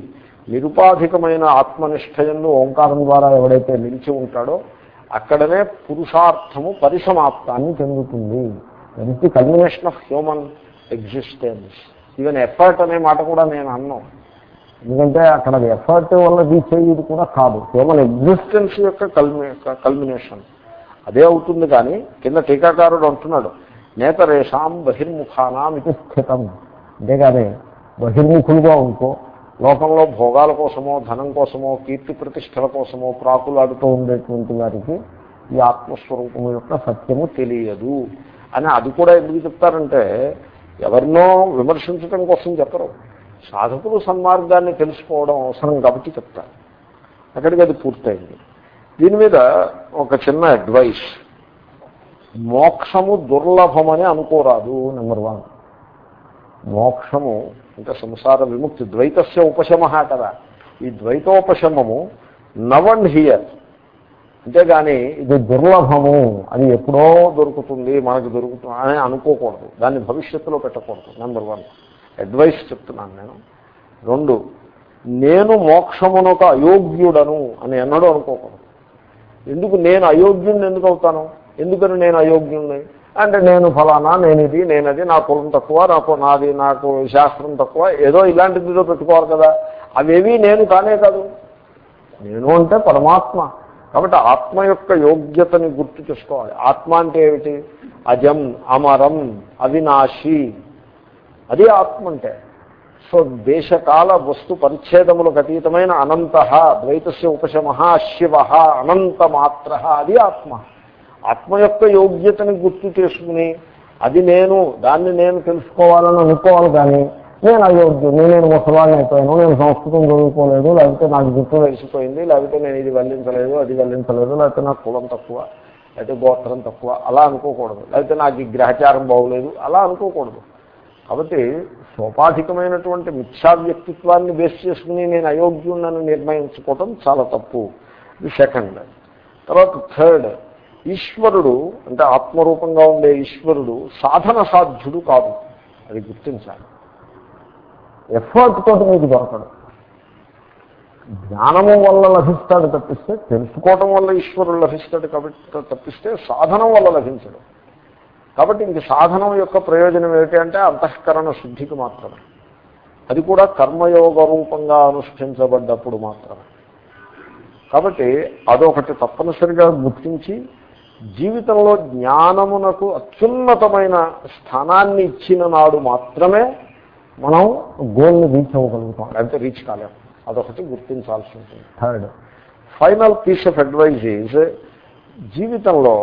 నిరుపాధికమైన ఆత్మనిష్టయంలో ఓంకారం ద్వారా ఎవడైతే నిలిచి ఉంటాడో అక్కడనే పురుషార్థము పరిసమాప్తాన్ని చెందుతుంది. ఎంత the culmination of human existence. Even effort అనే మాట కూడా నేను అన్నాను ఎందుకంటే అక్కడ ఎఫర్ట్ వల్ల రీచ్ అయ్యేది కూడా కాదు. కేవలం ఎగ్జిస్టెన్స్ యొక్క కల్మి కల్మినేషన్ అదే అవుతుంది కానీ కింద టీకాకారుడు అంటున్నాడు నేతరేషాం బహిర్ముఖానాం ఇది స్థితం. అంతేగాని బహిర్ముఖులుగా ఉంటూ లోకంలో భోగాల కోసమో ధనం కోసమో కీర్తి ప్రతిష్టల కోసమో ప్రాకులాడుతూ ఉండేటువంటి వారికి ఈ ఆత్మస్వరూపం యొక్క సత్యము తెలియదు. అని అది కూడా ఎందుకు చెప్తారంటే ఎవరినో విమర్శించడం కోసం చెప్పరు. సాధకులు సన్మార్గాన్ని తెలుసుకోవడం అవసరం కాబట్టి చెప్తారు అక్కడికి అది పూర్తయింది. దీని మీద ఒక చిన్న అడ్వైస్. మోక్షము దుర్లభమని అనుకోరాదు నెంబర్ వన్. మోక్షము ఇంకా సంసార విముక్తి ద్వైతస్య ఉపశమ కదా. ఈ ద్వైతోపశమము నవ్ అండ్ హియర్. అంతేగాని ఇది దుర్లభము అది ఎప్పుడో దొరుకుతుంది మనకు దొరుకుతుంది అని అనుకోకూడదు. దాన్ని భవిష్యత్తులో పెట్టకూడదు నెంబర్ వన్. అడ్వైస్ చెప్తున్నాను నేను. రెండు నేను మోక్షమునొక అయోగ్యుడను అని ఎన్నడూ అనుకోకూడదు. ఎందుకు నేను అయోగ్యుడిని ఎందుకు అవుతాను? ఎందుకని నేను అయోగ్యుడిని అంటే నేను ఫలానా నేను ఇది నేను అది నా కులం తక్కువ నాకు నాది నాకు శాస్త్రం తక్కువ ఏదో ఇలాంటిదిలో పెట్టుకోవాలి కదా. అవేవి నేను కానే కాదు. నేను అంటే పరమాత్మ. కాబట్టి ఆత్మ యొక్క యోగ్యతని గుర్తు చేసుకోవాలి. ఆత్మ అంటే ఏమిటి? అజం అమరం అవినాశి. అది ఆత్మ అంటే సో దేశకాల వస్తు పరిచ్ఛేదములకు అతీతమైన అనంత ద్వైతస్య ఉపశమ శివ అనంతమాత్ర అది ఆత్మ. ఆత్మ యొక్క యోగ్యతని గుర్తు చేసుకుని అది నేను దాన్ని నేను తెలుసుకోవాలని అనుకోవాలి కానీ నేను అయోగ్యుని నేను ముసలాన్ని అయిపోయాను నేను సంస్కృతం చదువుకోలేదు లేకపోతే నాకు జుట్టు వెలిసిపోయింది లేకపోతే నేను ఇది వెళ్ళించలేదు అది వెళ్ళించలేదు లేకపోతే నాకు కులం తక్కువ లేకపోతే గోత్రం తక్కువ అలా అనుకోకూడదు. లేకపోతే నాకు ఈ గ్రహచారం బాగోలేదు అలా అనుకోకూడదు. కాబట్టి స్వపాధికమైనటువంటి మిథ్యా వ్యక్తిత్వాన్ని బేస్ చేసుకుని నేను అయోగ్యుణ్ణని నిర్ణయించుకోవటం చాలా తప్పు. ఇది సెకండ్. తర్వాత థర్డ్ ఈశ్వరుడు అంటే ఆత్మరూపంగా ఉండే ఈశ్వరుడు సాధన సాధ్యుడు కాదు. అది గుర్తించాలి. ఎఫర్ట్ తోటి మీకు దొరకడు. జ్ఞానము వల్ల లభిస్తాడు తప్పిస్తే తెలుసుకోవటం వల్ల ఈశ్వరుడు లభిస్తాడు కాబట్టి తప్పిస్తే సాధనం వల్ల లభించడం. కాబట్టి ఇంక సాధనం యొక్క ప్రయోజనం ఏమిటి అంటే అంతఃకరణ శుద్ధికి మాత్రమే. అది కూడా కర్మయోగ రూపంగా అనుష్ఠించబడ్డప్పుడు మాత్రమే. కాబట్టి అదొకటి తప్పనిసరిగా గుర్తించి జీవితంలో జ్ఞానమునకు అత్యున్నతమైన స్థానాన్ని ఇచ్చిన నాడు మాత్రమే మనం గోల్ని రీచ్ అవ్వగలుగుతాం. లేకపోతే రీచ్ కాలేము అదొకటి గుర్తించాల్సి ఉంటుంది. Third final piece of advice is జీవితంలో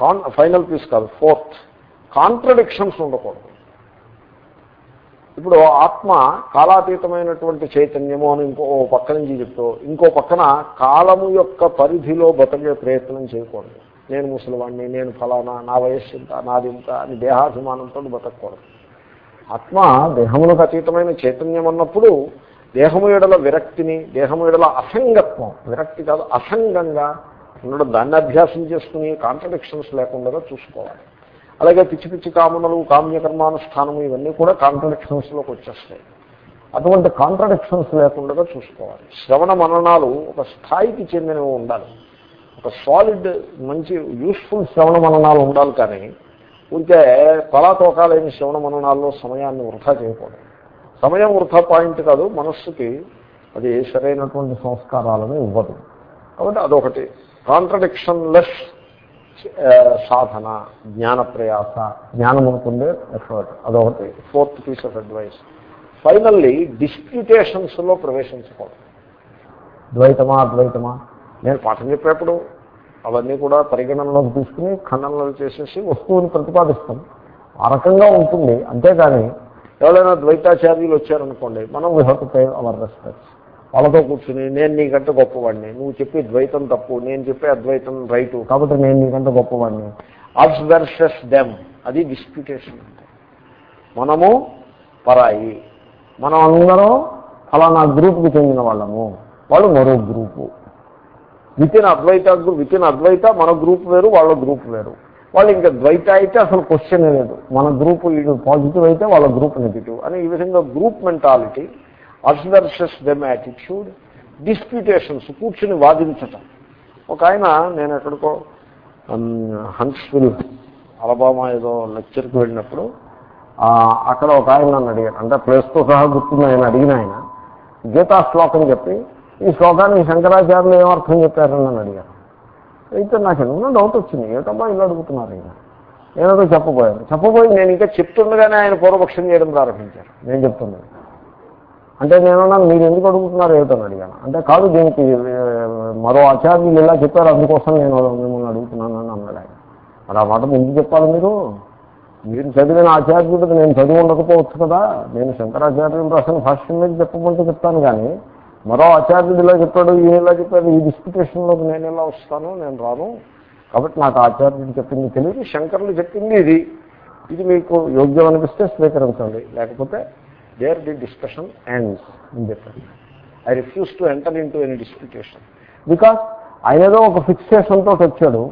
కాన్ ఫైనల్ పీస్ కాదు ఫోర్త్. కాంట్రడిక్షన్స్ ఉండకూడదు. ఇప్పుడు ఆత్మ కాలాతీతమైనటువంటి చైతన్యము అని ఇంకో పక్క నుంచి చెప్తూ ఇంకో పక్కన కాలము యొక్క పరిధిలో బతకే ప్రయత్నం చేయకూడదు. నేను ముసలివాడిని నేను ఫలానా నా వయస్సు ఇంత నాది ఇంత అని దేహాభిమానంతో బతకూడదు ఆత్మ దేహములకు అతీతమైన చైతన్యం అన్నప్పుడు దేహము ఎడల విరక్తిని దేహము ఎడల అసంగత్వం విరక్తి కాదు అసంగంగా ఉండడం దాన్ని అభ్యాసం చేసుకుని కాంట్రడిక్షన్స్ లేకుండా చూసుకోవాలి. అలాగే పిచ్చి పిచ్చి కామనలు కామ్యకర్మానుష్ఠానము ఇవన్నీ కూడా కాంట్రడిక్షన్స్లోకి వచ్చేస్తాయి. అటువంటి కాంట్రడిక్షన్స్ లేకుండా చూసుకోవాలి. శ్రవణ మననాలు ఒక స్థాయికి చెందినవి ఉండాలి. ఒక సాలిడ్ మంచి యూస్ఫుల్ శ్రవణ మననాలు ఉండాలి కానీ ఉంటే కళాతోకాలైన శ్రవణ మననాల్లో సమయాన్ని వృధా చేయకూడదు. సమయం వృధా పాయింట్ కాదు మనస్సుకి అది సరైనటువంటి సంస్కారాలను ఇవ్వదు. కాబట్టి అదొకటి. కాంట్రడిక్షన్ లెస్ సాధన జ్ఞాన ప్రయాస జ్ఞానం అనుకుందే ఎఫర్ట్ అదొకటి. Fourth piece of advice finally డిస్ప్యూటేషన్స్లో ప్రవేశించకూడదు. ద్వైతమా అద్వైతమా? నేను పాఠం చెప్పేప్పుడు అవన్నీ కూడా పరిగణనలోకి తీసుకుని ఖండనలు చేసేసి వస్తువుని ప్రతిపాదిస్తాం. ఆ రకంగా ఉంటుంది. అంతేగాని ఎవరైనా ద్వైతాచార్యులు వచ్చారనుకోండి మనం we have to pay our respects వాళ్ళతో కూర్చుని నేను నీకంటే గొప్పవాడిని. నువ్వు చెప్పే ద్వైతం తప్పు. నేను చెప్పే అద్వైతం రైటు. కాబట్టి నేను నీకంటే గొప్పవాడిని. అబ్స్ వెర్సెస్ దెమ్ అది డిస్ప్యూటేషన్ అంటే. మనము పరాయి. మనం అందరం ఫలానా గ్రూప్కి చెందిన వాళ్ళము. వాళ్ళు మరో group. Within Advaita within Advaita మన గ్రూప్ వేరు వాళ్ళ గ్రూప్ వేరు. వాళ్ళు ఇంకా ద్వైత అయితే అసలు క్వశ్చన్ లేదు. మన గ్రూప్ పాజిటివ్ అయితే వాళ్ళ గ్రూప్ నెగిటివ్ అని ఈ విధంగా group mentality us them attitude disputations కూర్చుని వాదించటం. ఒక ఆయన నేను ఎక్కడికో హన్స్విల్ అలబామా ఏదో లెక్చర్కి వెళ్ళినప్పుడు అక్కడ ఒక ఆయన నన్ను అడిగారు. అంటే ప్లేస్తో సహా గుర్తుంది ఆయన అడిగిన ఆయన. గీతా శ్లోకం చెప్పి ఈ శ్లోకానికి శంకరాచార్యులు ఏమర్థం చెప్పారని నన్ను అడిగారు. అయితే నాకు ఎన్నో డౌట్ వచ్చింది. ఏటమ్మా ఇల్లు అడుగుతున్నారు ఈయన? నేనేదో చెప్పబోయాను. చెప్పబోయి నేను ఇంకా చెప్తుండగానే ఆయన పూర్వపక్షం చేయడం ప్రారంభించారు. నేను చెప్తున్నాను అంటే నేనున్నాను మీరు ఎందుకు అడుగుతున్నారు ఏమిటని అడిగాను. అంటే కాదు దీనికి మరో ఆచార్యులు ఇలా చెప్పారు అందుకోసం నేను మిమ్మల్ని అడుగుతున్నాను అని అన్నాడు ఆయన. మరి ఆ మాట ముందు చెప్పాలి మీరు? మీరు చదివిన ఆచార్యుడికి నేను చదివి ఉండకపోవచ్చు కదా. నేను శంకరాచార్యులు రాసిన భాష్యం మీద చెప్పమంటే చెప్తాను కానీ మరో ఆచార్యుడు ఇలా చెప్పాడు ఈయన ఇలా చెప్పాడు ఈ డిస్పిటేషన్లోకి నేను ఎలా వస్తాను నేను రాను. కాబట్టి నాకు ఆచార్యుడు చెప్పింది తెలియదు శంకరులు చెప్పింది ఇది. ఇది మీకు యోగ్యం అనిపిస్తే స్వీకరించండి. లేకపోతే దేర్ ది డిస్కషన్ ఎండ్స్ అని చెప్పారు I refuse to enter into any disputation because ఆయన ఏదో ఒక ఫిక్సేషన్తో వచ్చాడు.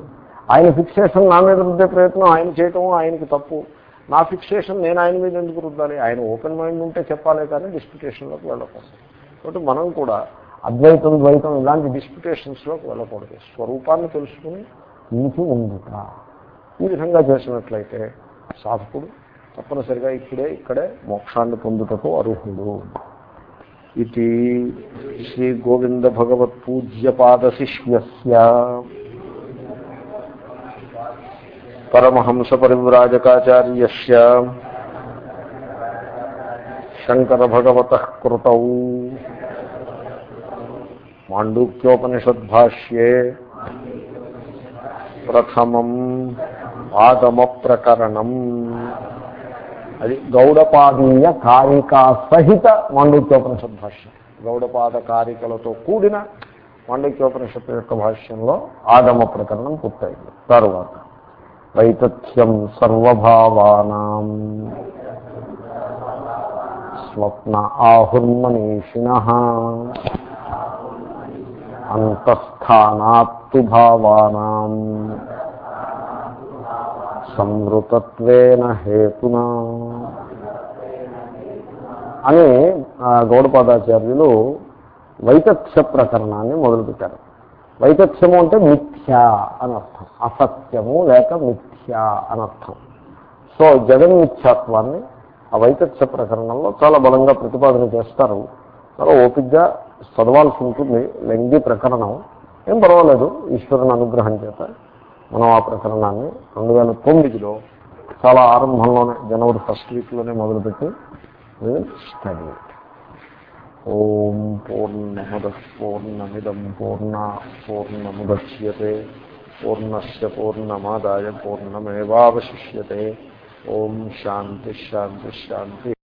ఆయన ఫిక్సేషన్ నా మీద రుద్దే ప్రయత్నం ఆయన చేయటం ఆయనకి తప్పు. నా ఫిక్సేషన్ నేను ఆయన మీద ఎందుకు రుద్దాలి? ఆయన ఓపెన్ మైండ్ ఉంటే చెప్పాలే కానీ డిస్ప్యూటేషన్లోకి వెళ్ళకూడదు. కాబట్టి మనం కూడా అద్వైతం ద్వైతం ఇలాంటి డిస్ప్యూటేషన్స్లోకి వెళ్ళకూడదు. స్వరూపాన్ని తెలుసుకుని ఇంటి ఉండుట. ఈ విధంగా చేసినట్లయితే సాధకుడు తప్పనిసరిగా ఇప్పుడే ఇక్కడే మోక్షాన్ని పొందుటకు అర్హుడు. ఇది శ్రీ గోవింద భగవత్ పూజ్యపాద శిష్యస్య పరమహంస పరివ్రాజకాచార్య శంకర భగవత కృతౌ మాండూక్యోపనిషద్భాష్యే. ప్రథమం ఆగమ ప్రకరణం అది గౌడపాదీయ కారికా సహిత మాండూక్యోపనిషత్ భాష్యం. గౌడపాద కారికలతో కూడిన మాండక్యోపనిషత్తు యొక్క భాష్యంలో ఆగమ ప్రకరణం పూర్తయింది. తరువాత వైతథ్యం సర్వభావానాం స్వప్న ఆహుర్మనీషిణ అంతఃస్థానాత్తు భావానాం సంవృతత్వేన హేతునా. అని గౌడపాదాచార్యులు వైతథ్య ప్రకరణాన్ని మొదలుపెట్టారు. వైతథ్యము అంటే మిథ్య అని అర్థం. అసత్యము లేక మిథ్య అని అర్థం. సో జగన్మిథ్యాత్వాన్ని ఆ వైతథ్య ప్రకరణంలో చాలా బలంగా ప్రతిపాదన చేస్తారు. చాలా ఓపిక్గా చదవాల్సి ఉంటుంది. లెంగి ప్రకరణం. ఏం పర్వాలేదు ఈశ్వరుని అనుగ్రహం చేత. మనం ఆ ప్రకరణాన్ని రెండు వేల తొమ్మిదిలో చాలా ఆరంభంలోనే జనవరి ఫస్ట్ వీక్లోనే మొదలుపెట్టి స్టడీ ఓం పూర్ణమద పూర్ణమిదం పూర్ణ పూర్ణముద్యతే పూర్ణస్ పూర్ణమాదాయ పూర్ణమేవాశిష్యతే ఓం శాంతి శాంతి శాంతి.